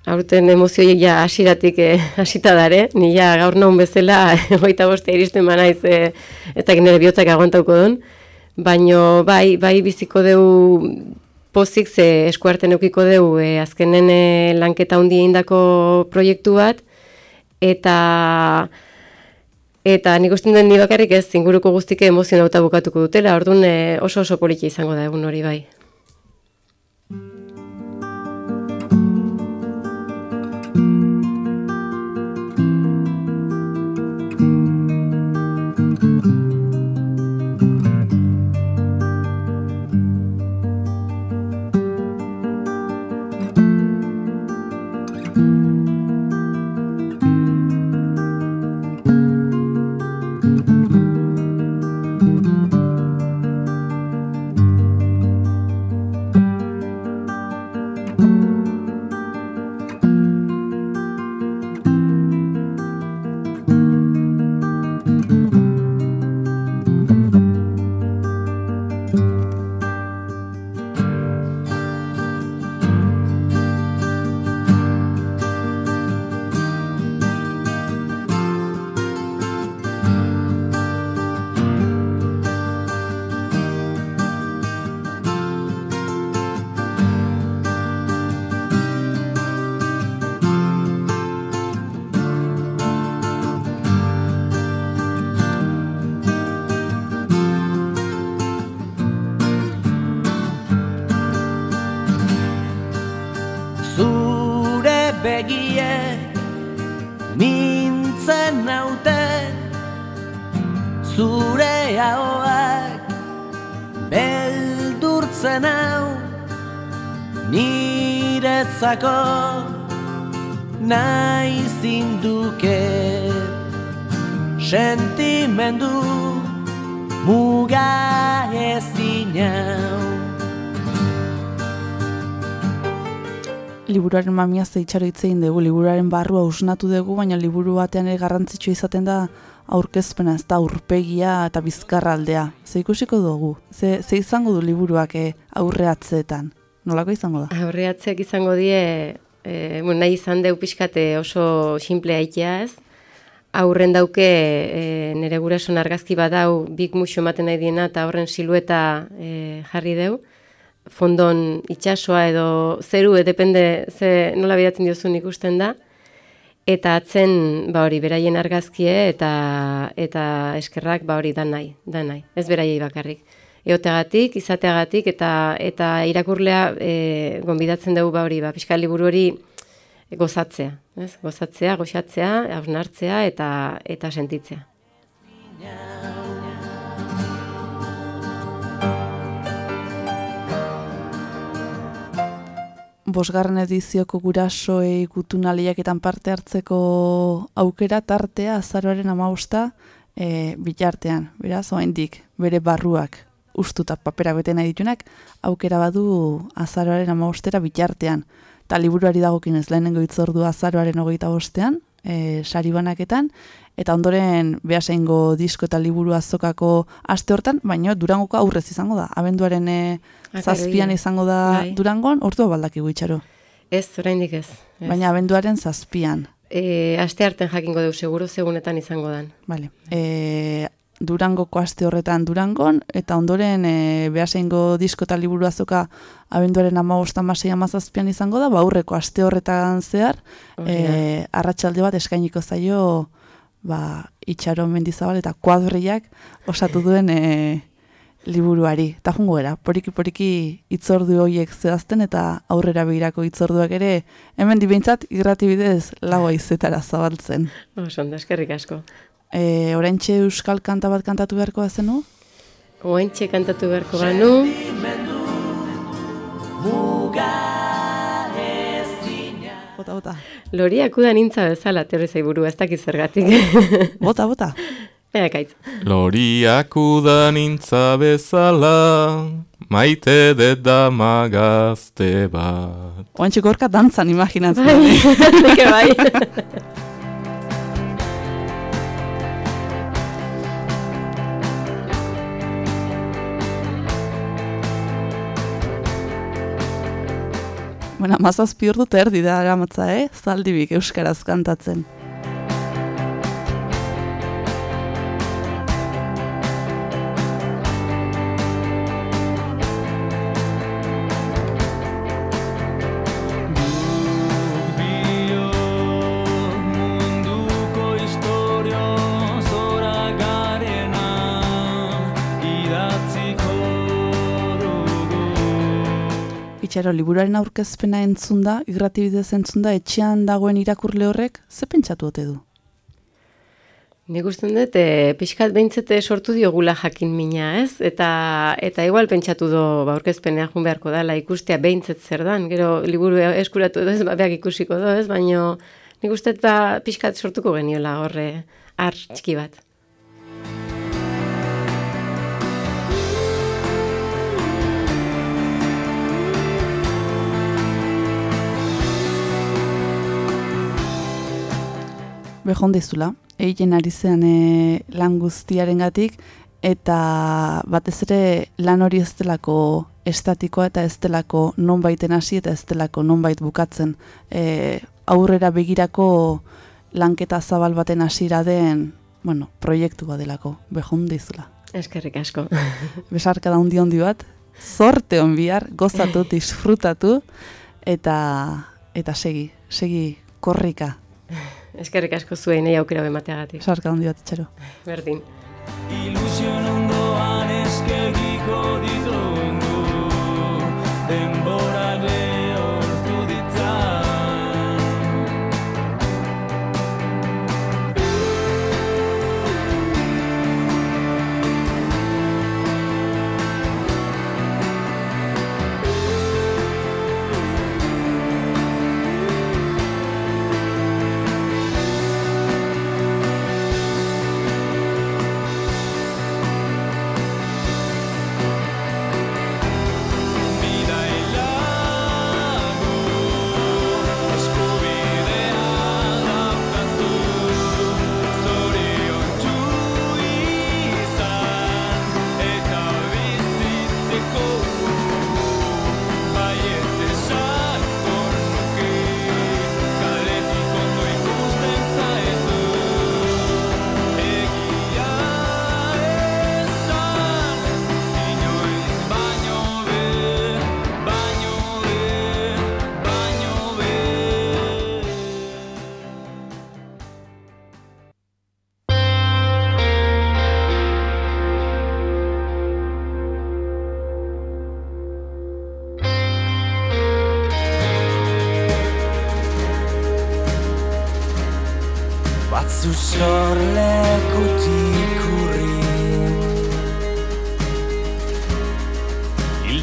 Aurten emozio ja hasiratik eh, hasita dare, ni ja gaur non bezala hogeita boste iristen banaiz eh, eta nire bihotzak aguantauko duen, baino bai, bai biziko deu pozik ze eskuarten eukiko deu e, azkenen e, lanketa hundi indako proiektu bat, eta eta nik usten den ni bakarrik ez inguruko guztike emozionauta bukatuko dutela, orduan e, oso oso poliki izango da egun hori bai. Liburuaren mamia zeitxaro hitz egin dugu, liburuaren barrua usnatu dugu, baina liburu batean ere garrantzitsua izaten da aurkezpena, ez da aurpegia eta bizkarra aldea. Ze ikusiko dugu? Ze, ze izango du liburuak eh, aurreatzeetan? Nolako izango da? Aurreatzeak izango die, e, bueno, nahi izan deu pixkate oso simple aitea ez. Aurren dauke e, nire gurason argazki badau bik muxo ematen nahi diena eta horren silueta e, jarri deu. Fondon itsasoa edo zeru, e, depende ze nola biratzen diozun ikusten da. Eta atzen, ba hori, beraien argazkie eta eta eskerrak ba hori da nahi, da nahi. Ez beraiei bakarrik. Eoteagatik, izateagatik eta eta irakurlea e, gonbidatzen dugu ba hori, ba pixka liburu hori gozatzea, ez? Gozatzea, goxatzea, hausnartzea eta eta sentitzea. Bosgarren edizioko gurasoei gutuna lehiaketan parte hartzeko aukera tartea azaroaren amabosta e, bitartean. Beraz, oaindik bere barruak ustuta papera bete nahi ditunak, aukera badu azaroaren amabostera bitartean. Ta liburuari dagokinez lehenengo itzordu azaroaren hogeita bostean, e, sari banaketan, eta ondoren behaseingo disko eta liburu azokako aste hortan, baina durangoko aurrez izango da. Abenduaren e, zazpian izango da bai. durangon, ordu baldakigu itxaro. Ez, oraindik ez. ez. Baina abenduaren zazpian. e, aste arten jakingo deu seguru segunetan izango dan. Vale. E, Durangoko aste horretan Durangon, eta ondoren e, behaseingo disko eta liburu azoka abenduaren amagostan masei amazazpian izango da, ba aurreko aste horretan zehar, e, arratsalde bat eskainiko zaio ba, itxaro mendizabal eta kuadriak osatu duen e, liburuari. Eta jungo era, poriki-poriki itzordu horiek zehazten eta aurrera begirako itzorduak ere, hemen dibeintzat irratibidez lagoa izetara zabaltzen. Oso, ondo, eskerrik asko. E, oraintxe euskal kanta bat kantatu beharko zenu? Oaintxe kantatu beharko banu, Bota, bota. loriak udan intza bezala teori zaiburu, ez dakit zergatik. Bota, bota. Ea, kaitz. Loriak udan intza bezala, maite dut da magazte bat. Oantxe gorka dantzan imaginatzen. Bai, bai. Bueno, mazazpi urdu eta erdi da eramatza, eh? Zaldibik euskaraz kantatzen. Itxaro, liburuaren aurkezpena entzun da, irratibidez entzun da, etxean dagoen irakurle horrek, ze pentsatu ote du? Nik usten dut, e, pixkat behintzete sortu diogula jakin mina, ez? Eta, eta igual pentsatu do, ba, aurkezpenea jun beharko dela ikustea behintzet zer dan, gero liburu eskuratu edo ez, ba, beak ikusiko do, ez? Baina nik uste ba, pixkat sortuko geniola horre, ar txiki bat. Behon dizula, egiten ari zean e, lan guztiarengatik eta batez ere lan hori ez delako estatikoa eta ez delako nonbaiten hasi eta ez delako nonbait bukatzen. E, aurrera begirako lanketa zabal baten hasiera den, bueno, proiektua delako, behon dizula. Eskerrik asko. Besarka da hundi handi bat, zorte on bihar, gozatu, disfrutatu, eta, eta segi, segi korrika. Eskerrik asko zuen nahi aukera bemateagatik. Besarka handi bat itxaro. Berdin. Ilusion ondoan eskegiko ditugu Denborak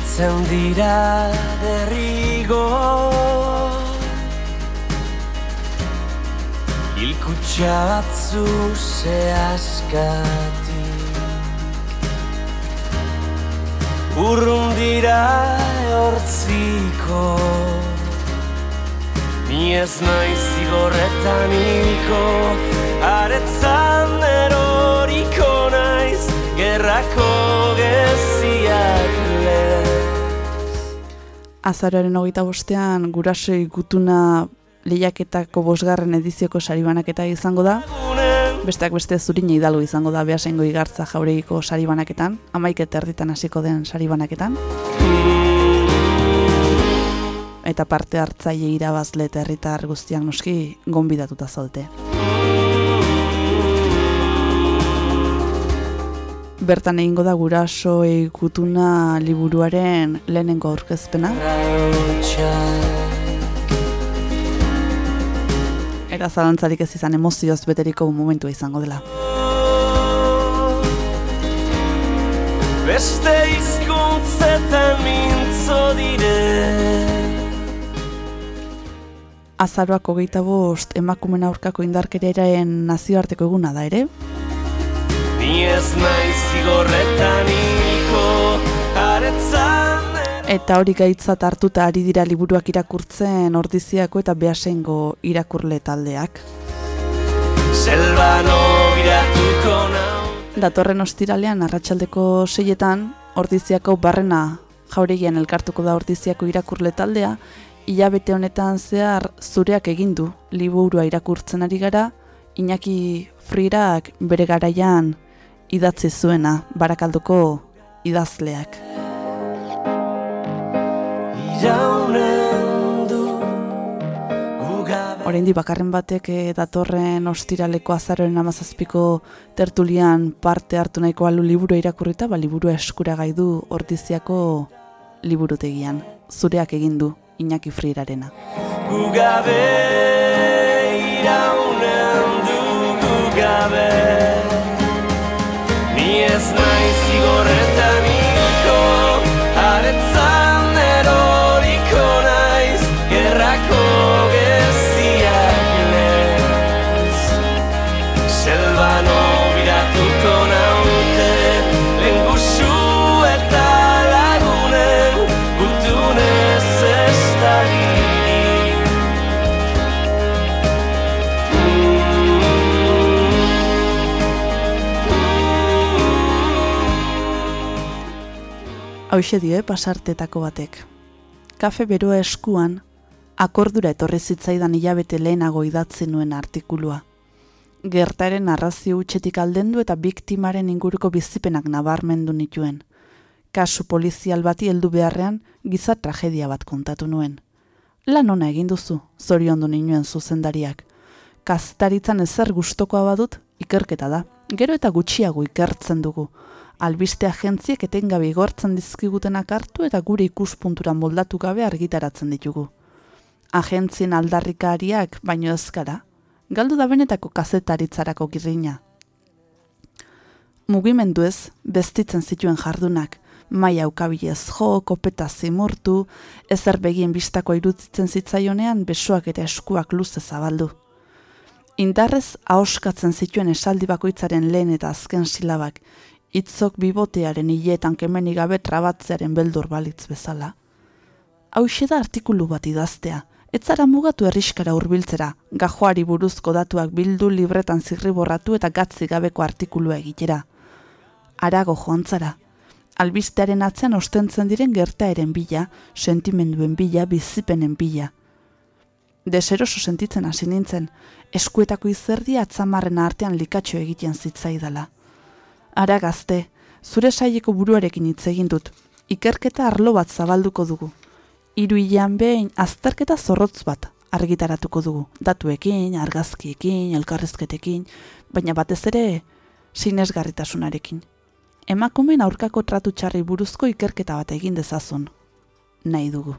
Hiltzen dira derrigo. Hilkutxa batzu zehazkatik Urrun dira hortziko Ni ez naiz zigorretan hilko Aretzan eroriko naiz Gerrako geziak Azaroaren hogeita bostean gurasoi gutuna lehiaketako bosgarren edizioko saribanaketa izango da. Besteak beste zurine hidalgo izango da behasengo igartza jauregiko saribanaketan, amaiket erditan hasiko den saribanaketan. Eta parte hartzaile irabazle eta herritar guztiak noski gonbidatuta zaudete. Bertan egingo da gurasoei gutuna liburuaren lehenengo aurkezpena. Eta zalantzarik ez izan emozioz beteriko momentua izango dela. Beste hizkuntzetan mintzo dire Azaroak hogeita bost emakumen aurkako indarkeriaren nazioarteko eguna da ere. Ni ez naiz zigorretan hilko Aretzan. Eta hori gaitzat hartuta ari dira liburuak irakurtzen ordiziako eta behasengo irakurle taldeak. Selbano biratuko nau. Datorren ostiralean arratsaldeko seietan ordiziako barrena jauregian elkartuko da ordiziako irakurle taldea, hilabete honetan zehar zureak egin du liburua irakurtzen ari gara, Iñaki Frirak bere garaian idatzi zuena barakalduko idazleak. Oraindi bakarren batek eh, datorren ostiraleko azaroren amazazpiko tertulian parte hartu nahiko alu liburu irakurrita, ba liburu eskuragai du ordiziako liburutegian. Zureak egin du Iñaki Frirarena. Gugabe Iraunen du gugabe Hauxe die pasartetako batek. Kafe beroa eskuan, akordura etorri zitzaidan hilabete lehenago idatzi nuen artikulua. Gertaren arrazio utxetik aldendu eta biktimaren inguruko bizipenak nabarmendu nituen. Kasu polizial bati heldu beharrean giza tragedia bat kontatu nuen. Lan ona egin duzu, zoriondu ninuen zuzendariak. Kaztaritzan ezer gustokoa badut, ikerketa da. Gero eta gutxiago ikertzen dugu. Albiste agentziek etengabe igortzen dizkigutenak hartu eta gure ikuspuntura moldatu gabe argitaratzen ditugu. Agentzien aldarrikariak baino ezkara, galdu da benetako kazetaritzarako girrina. Mugimendu ez, bestitzen zituen jardunak, maia ukabilez jo, kopeta zimurtu, ezer begien bistako iruditzen zitzaionean besoak eta eskuak luze zabaldu. Indarrez ahoskatzen zituen esaldi bakoitzaren lehen eta azken silabak, hitzok bibotearen hiletan kemeni gabe trabatzearen beldur balitz bezala. Hauxe da artikulu bat idaztea, ez zara mugatu erriskara hurbiltzera, gajoari buruzko datuak bildu libretan zirriborratu eta gatzi gabeko artikulua egitera. Arago joan zara, albistearen atzean ostentzen diren gertaeren bila, sentimenduen bila, bizipenen bila. Deseroso sentitzen hasi nintzen, eskuetako izerdia atzamarren artean likatxo egiten zitzaidala. Ara gazte, zure saileko buruarekin hitz egin dut, ikerketa arlo bat zabalduko dugu. Hiru hilean behin azterketa zorrotz bat argitaratuko dugu, datuekin, argazkiekin, elkarrezketekin, baina batez ere sinesgarritasunarekin. Emakumeen aurkako tratu txarri buruzko ikerketa bat egin dezazun. Nahi dugu.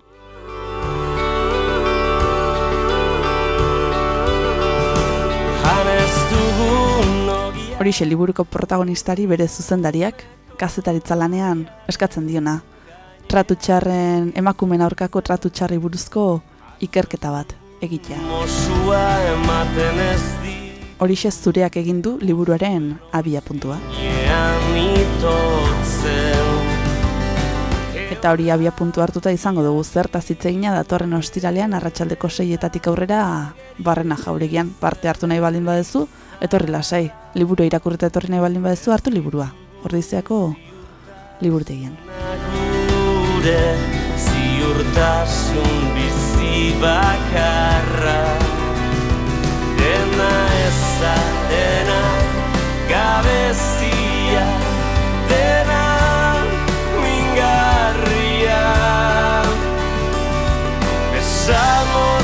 Horixe liburuko protagonistari bere zuzendariak, kazetaritza lanean eskatzen diona. Tratu txarren, emakumen aurkako tratu txarri buruzko ikerketa bat egitea. Horixe zureak egin du liburuaren abia puntua. Eta hori abia puntu hartuta izango dugu zertaz hitz egina datorren ostiralean arratsaldeko seietatik aurrera barrena jauregian parte hartu nahi baldin badezu, etorri lasai. Liburu irakurrita etorri nahi baldin badezu, hartu liburua. Ordiziako liburutegian. gure ziurtasun bizi bakarra dena eza amor.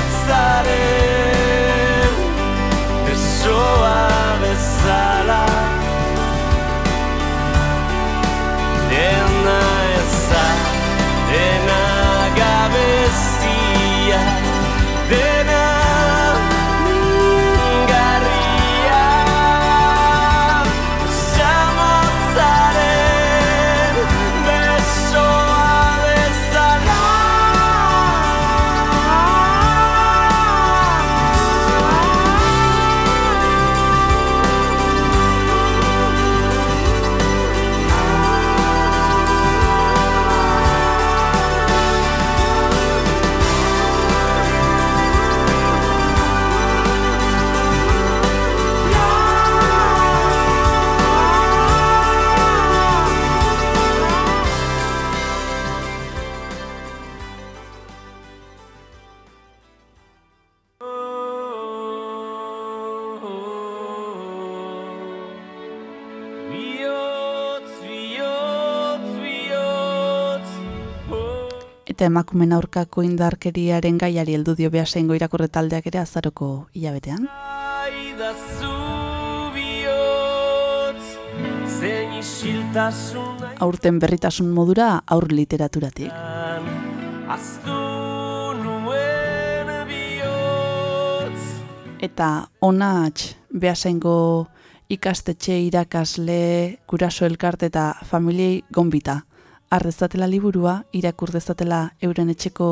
Eta emakumen aurkako indarkeriaren gaiari heldu dio behasengo irakurre taldeak ere azaroko hilabetean. Aurten berritasun modura aur literaturatik. Eta onatx behasengo ikastetxe irakasle, guraso elkarte eta familiei gonbita. Ardezatela liburua, irakur dezatela euren etxeko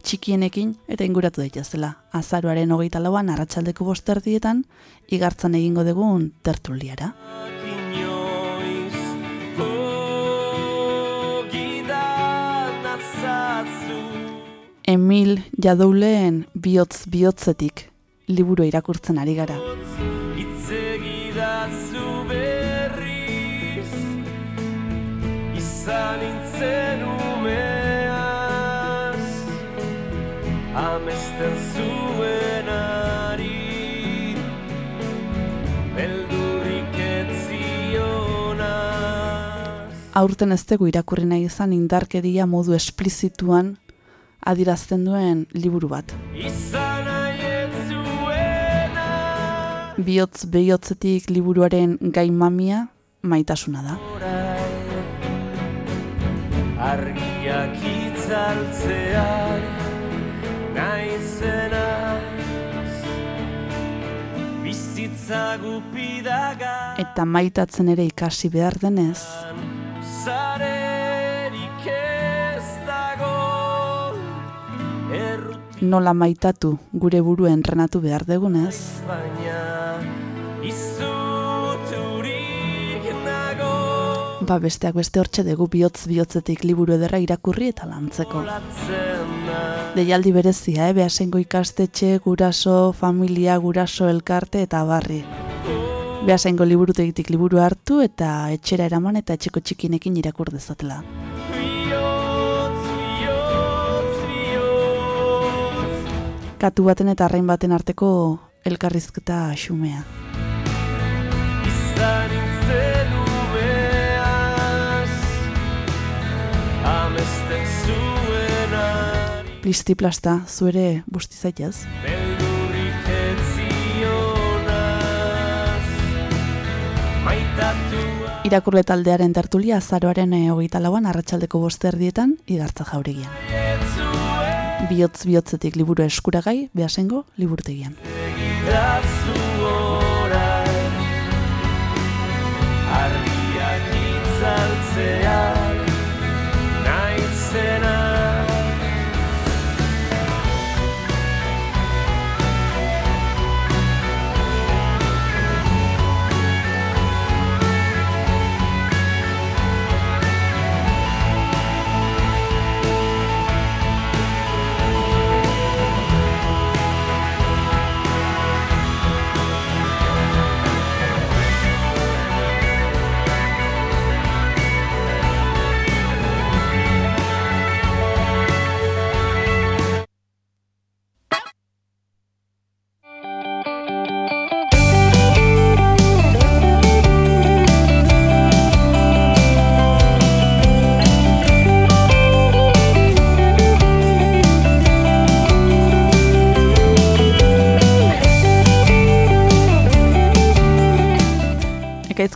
txikienekin eta inguratu daitezela. Azaroaren hogeita lauan arratsaldeko bosterdietan, igartzan egingo dugun tertuliara. Emil Jadouleen bihotz bihotzetik liburu irakurtzen ari gara. Izan nintzen umeaz Amesten zuenari Beldurrik etzionaz Aurten ez dugu irakurri nahi izan indarkeria modu esplizituan adirazten duen liburu bat. Izan Bihotz behotzetik liburuaren gai mamia maitasuna da. Argiak itzaltzean naizenaz Bizitza gupidaga. Eta maitatzen ere ikasi behar denez, Zarerik ez dago Errut nola maitatu gure buru entrenatu behar degunez, baina ba besteak beste hortxe dugu bihotz bihotzetik liburu ederra irakurri eta lantzeko. Deialdi berezia, eh? behasengo ikastetxe, guraso, familia, guraso, elkarte eta barri. Behasengo liburutegitik liburu hartu eta etxera eraman eta etxeko txikinekin irakur dezatela. Katu baten eta arrain baten arteko elkarrizketa xumea. Izan Plisti-plasta, zu ere busti zaitez. Beldurrik etzionaz Maitatua Irakurle taldearen tertulia azaroaren eh, hogeita lauan arratsaldeko bosterdietan igartza jauregian. etzuen Bihotz bihotzetik liburu eskuragai, behasengo liburutegian. Egidazu orain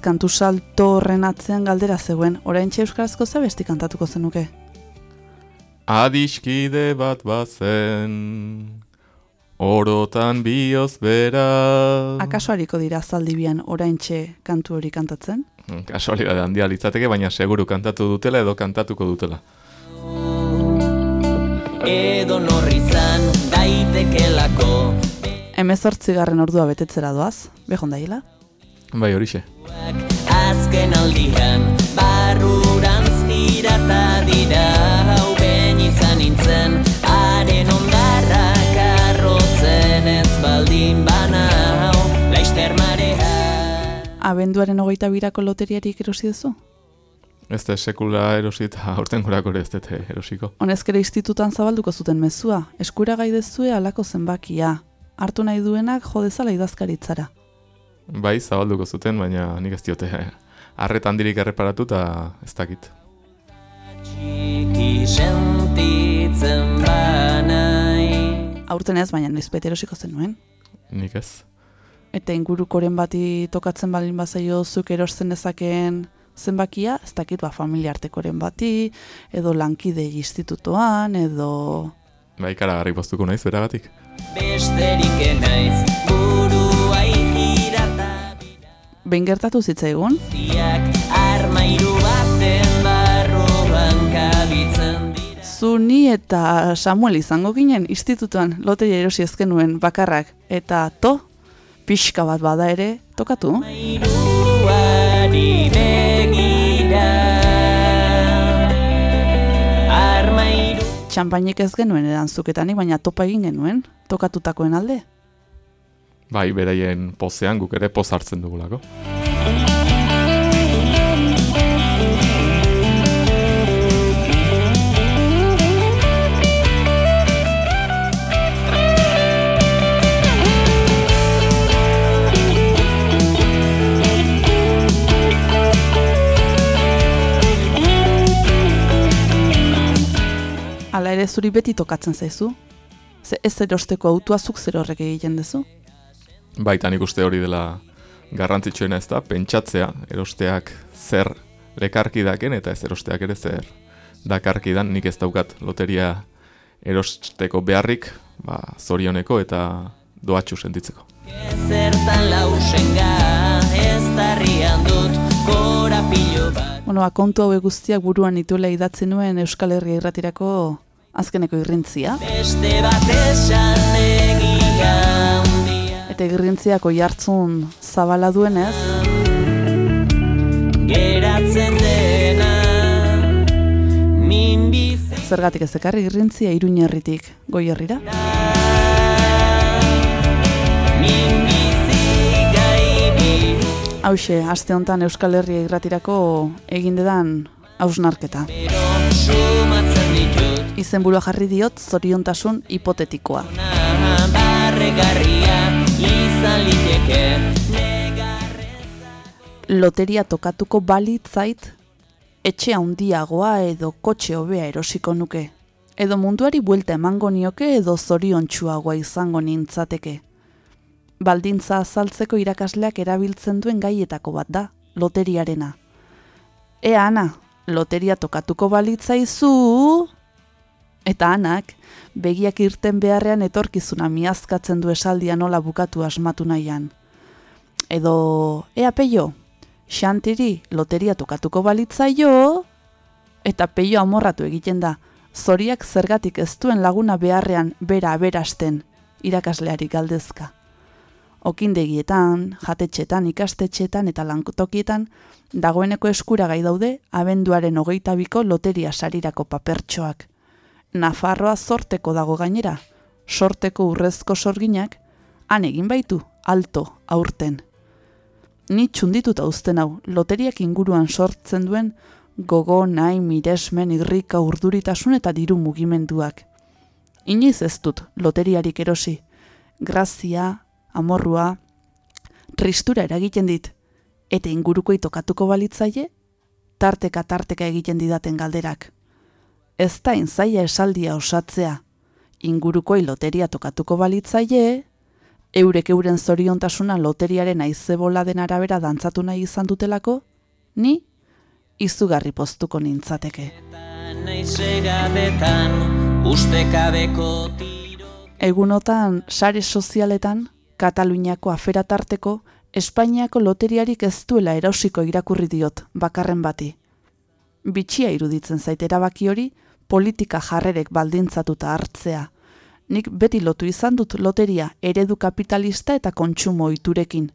kantu salto horren atzean galdera zegoen, oraintxe euskarazko ze besti kantatuko zenuke. Adiskide bat bazen, orotan bioz bera. Akaso hariko dira zaldibian oraintxe kantu hori kantatzen? Kasualidade handia litzateke, baina seguru kantatu dutela edo kantatuko dutela. Edo norri izan daitekelako Hemezortzigarren ordua betetzera doaz, behon daila? Bai, horixe. Azken aldian barrurantz girata dira Hau ben izan nintzen haren ondarrak arrotzen ez baldin banau Laizter marea Abenduaren hogeita birako loteriarik erosi duzu? Ez da sekula erosi eta aurten gorako ere ez dut erosiko. Honezkere institutan zabalduko zuten mezua, eskura gai dezue alako zenbakia. Hartu nahi duenak jo dezala idazkaritzara. Bai, zabalduko zuten, baina nik ez diote arret handirik erreparatu eta ez dakit. Aurten ez, baina noizbait erosiko zenuen. Nik ez. Eta ingurukoren bati tokatzen balin bazaio zuk erosten dezakeen zenbakia, ez dakit ba familia artekoren bati, edo lankide institutoan, edo... Bai, karagarri postuko naiz beragatik. Besterik enaiz burua girata Behin gertatu zitzaigun, Armairu baten barruan kabitzen dira zu ni eta Samuel izango ginen institutuan loteria erosi ezkenuen bakarrak, eta to, pixka bat bada ere, tokatu. Armairuari begira Armairu Txampainik ez genuen erantzuketanik, baina topa egin genuen, tokatutakoen alde. Bai, beraien pozean guk ere poz hartzen dugulako. Hala ere zuri beti tokatzen zaizu. Ze ez erosteko autua zuk zer horrek egiten duzu. Baita nik uste hori dela garrantzitsuena ez da, pentsatzea erosteak zer lekarki daken eta ez erosteak ere zer dakarkidan nik ez daukat loteria erosteko beharrik, ba, zorioneko eta doatxu sentitzeko. Zertan lausenga ez tarrian dut korapilo bat Bueno, ba, kontu hauek guztiak buruan ituela idatzi nuen Euskal Herria irratirako azkeneko irrintzia. Beste bat esan Eta irrintziak oi hartzun zabala duenez, Geratzen dena Min bizi zergatik ez ekarri irrintzia iruñerritik goi herrira. Hauxe, aste honetan Euskal Herria irratirako egin dedan hausnarketa. Izenburua jarri diot zoriontasun hipotetikoa. Barregarria izan liteke Loteria tokatuko balitzait, etxe handiagoa edo kotxe hobea erosiko nuke. Edo munduari buelta emango nioke edo zoriontsuagoa izango nintzateke. Baldintza azaltzeko irakasleak erabiltzen duen gaietako bat da, loteriarena. Ea, Ana, loteria tokatuko balitzaizu... Eta anak, begiak irten beharrean etorkizuna miazkatzen du esaldia nola bukatu asmatu nahian. Edo, ea peio, Xantiri loteria tokatuko balitzaio, eta peio amorratu egiten da, zoriak zergatik ez duen laguna beharrean bera aberasten, irakasleari galdezka. Okindegietan, jatetxetan, ikastetxetan eta lankotokietan, dagoeneko eskuragai daude abenduaren hogeita biko loteria sarirako papertxoak. Nafarroa zorteko dago gainera, sorteko urrezko sorginak, han egin baitu, alto, aurten. Ni txundituta uzten hau, loteriak inguruan sortzen duen gogo, nahi, miresmen, irrika, urduritasun eta diru mugimenduak. Iniz ez dut loteriarik erosi. Grazia, amorrua, tristura eragiten dit, eta inguruko tokatuko balitzaie, tarteka tarteka egiten didaten galderak. Ez da inzaia esaldia osatzea, ingurukoi loteria tokatuko balitzaie, eurek euren zoriontasuna loteriaren aizebola den arabera dantzatu nahi izan dutelako, ni izugarri poztuko nintzateke. Egunotan sare sozialetan Kataluniako afera tarteko Espainiako loteriarik ez duela erosiko irakurri diot bakarren bati. Bitxia iruditzen zait erabaki hori politika jarrerek baldintzatuta hartzea. Nik beti lotu izan dut loteria eredu kapitalista eta kontsumo ohiturekin.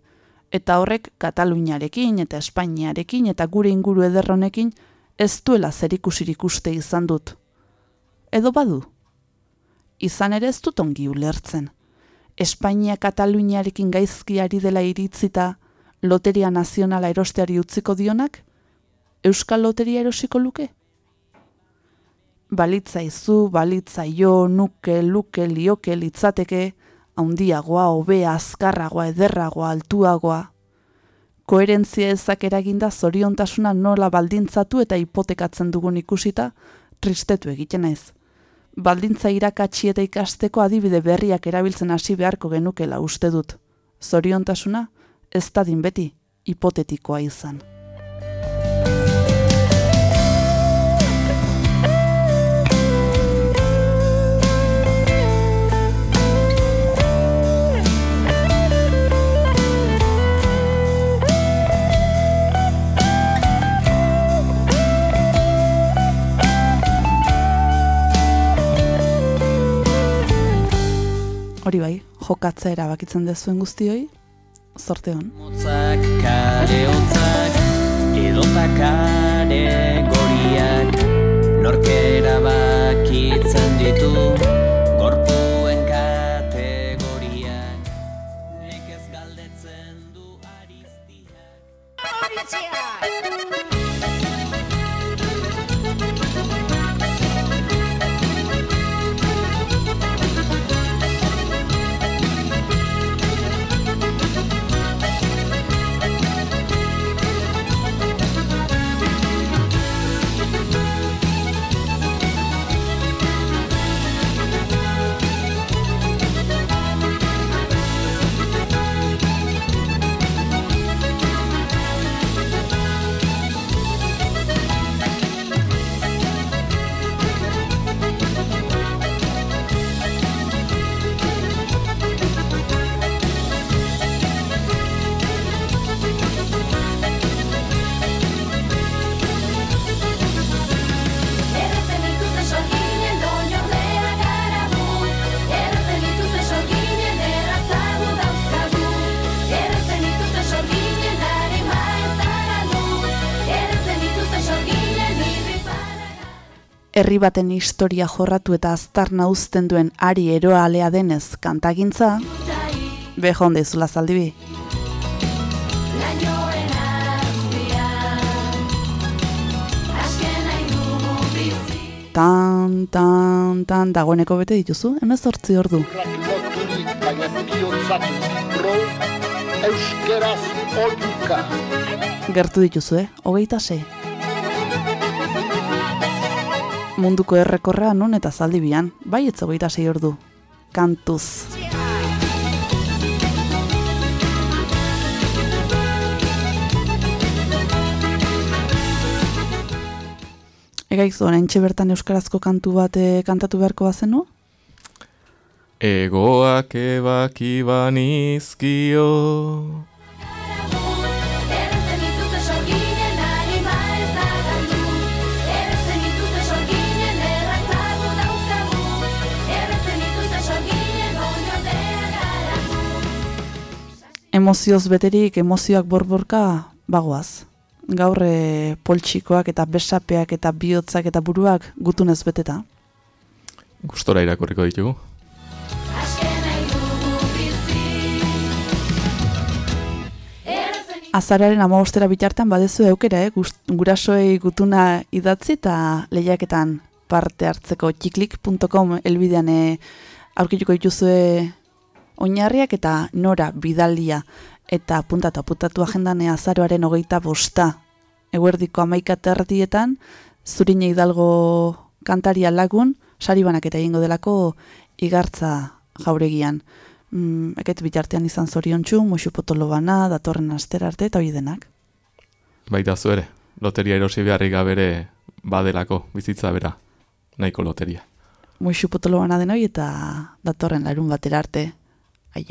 Eta horrek Kataluniarekin eta Espainiarekin eta gure inguru ederronekin ez duela zerikusirik uste izan dut. Edo badu? Izan ere ez dut ongi ulertzen. Espainia Kataluniarekin gaizki ari dela iritzita loteria nazionala erosteari utziko dionak? Euskal Loteria erosiko luke? Balitzaizu, balitzaio, nuke, luke, lioke, litzateke, haundiagoa, hobea, azkarragoa, ederragoa, altuagoa. Koherentzia ezak eraginda zoriontasuna nola baldintzatu eta hipotekatzen dugun ikusita, tristetu egiten naiz. Baldintza irakatsi eta ikasteko adibide berriak erabiltzen hasi beharko genukela uste dut. Zoriontasuna, ez dadin beti, hipotetikoa izan. Hori bai, jokatzea erabakitzen dezuen guztioi, zorte hon. motzak, kare hotzak, edota kare goriak, norkera bakitzen ditu, Herri baten historia jorratu eta aztarna uzten duen ari eroalea denez kantagintza, behon dezula zaldibi. Tan, tan, tan, dagoeneko bete dituzu, biontzat pro euskeraz oiuka. Gertu dituzu, eh? Hogeita sei. Munduko errekorra non eta zaldibian, bai ez hogeita sei ordu. Kantuz. Egaizu, oraintxe bertan euskarazko kantu bat eh, kantatu beharko bazenu? Egoak ebaki banizkio emozioz beterik, emozioak borborka, bagoaz. Gaur e, poltsikoak eta besapeak eta bihotzak eta buruak gutunez beteta. Gustora irakurriko ditugu. Azararen amabostera bitartean badezu eukera, eh? Gurasoei gutuna idatzi eta lehiaketan parte hartzeko txiklik.com elbidean eh, aurkituko dituzue oinarriak eta nora bidalia eta puntatu apuntatu agendan eh, azaroaren hogeita bosta eguerdiko amaika terdietan zurine hidalgo kantaria lagun sari banaketa egingo delako igartza jauregian. Mm, eket bitartean izan zoriontsu, musu potolo bana, datorren astera arte eta hori denak. Baita zu ere, loteria erosi beharrik gabere badelako, bizitza bera, nahiko loteria. Musu potolo bana denoi eta datorren larun batera arte. a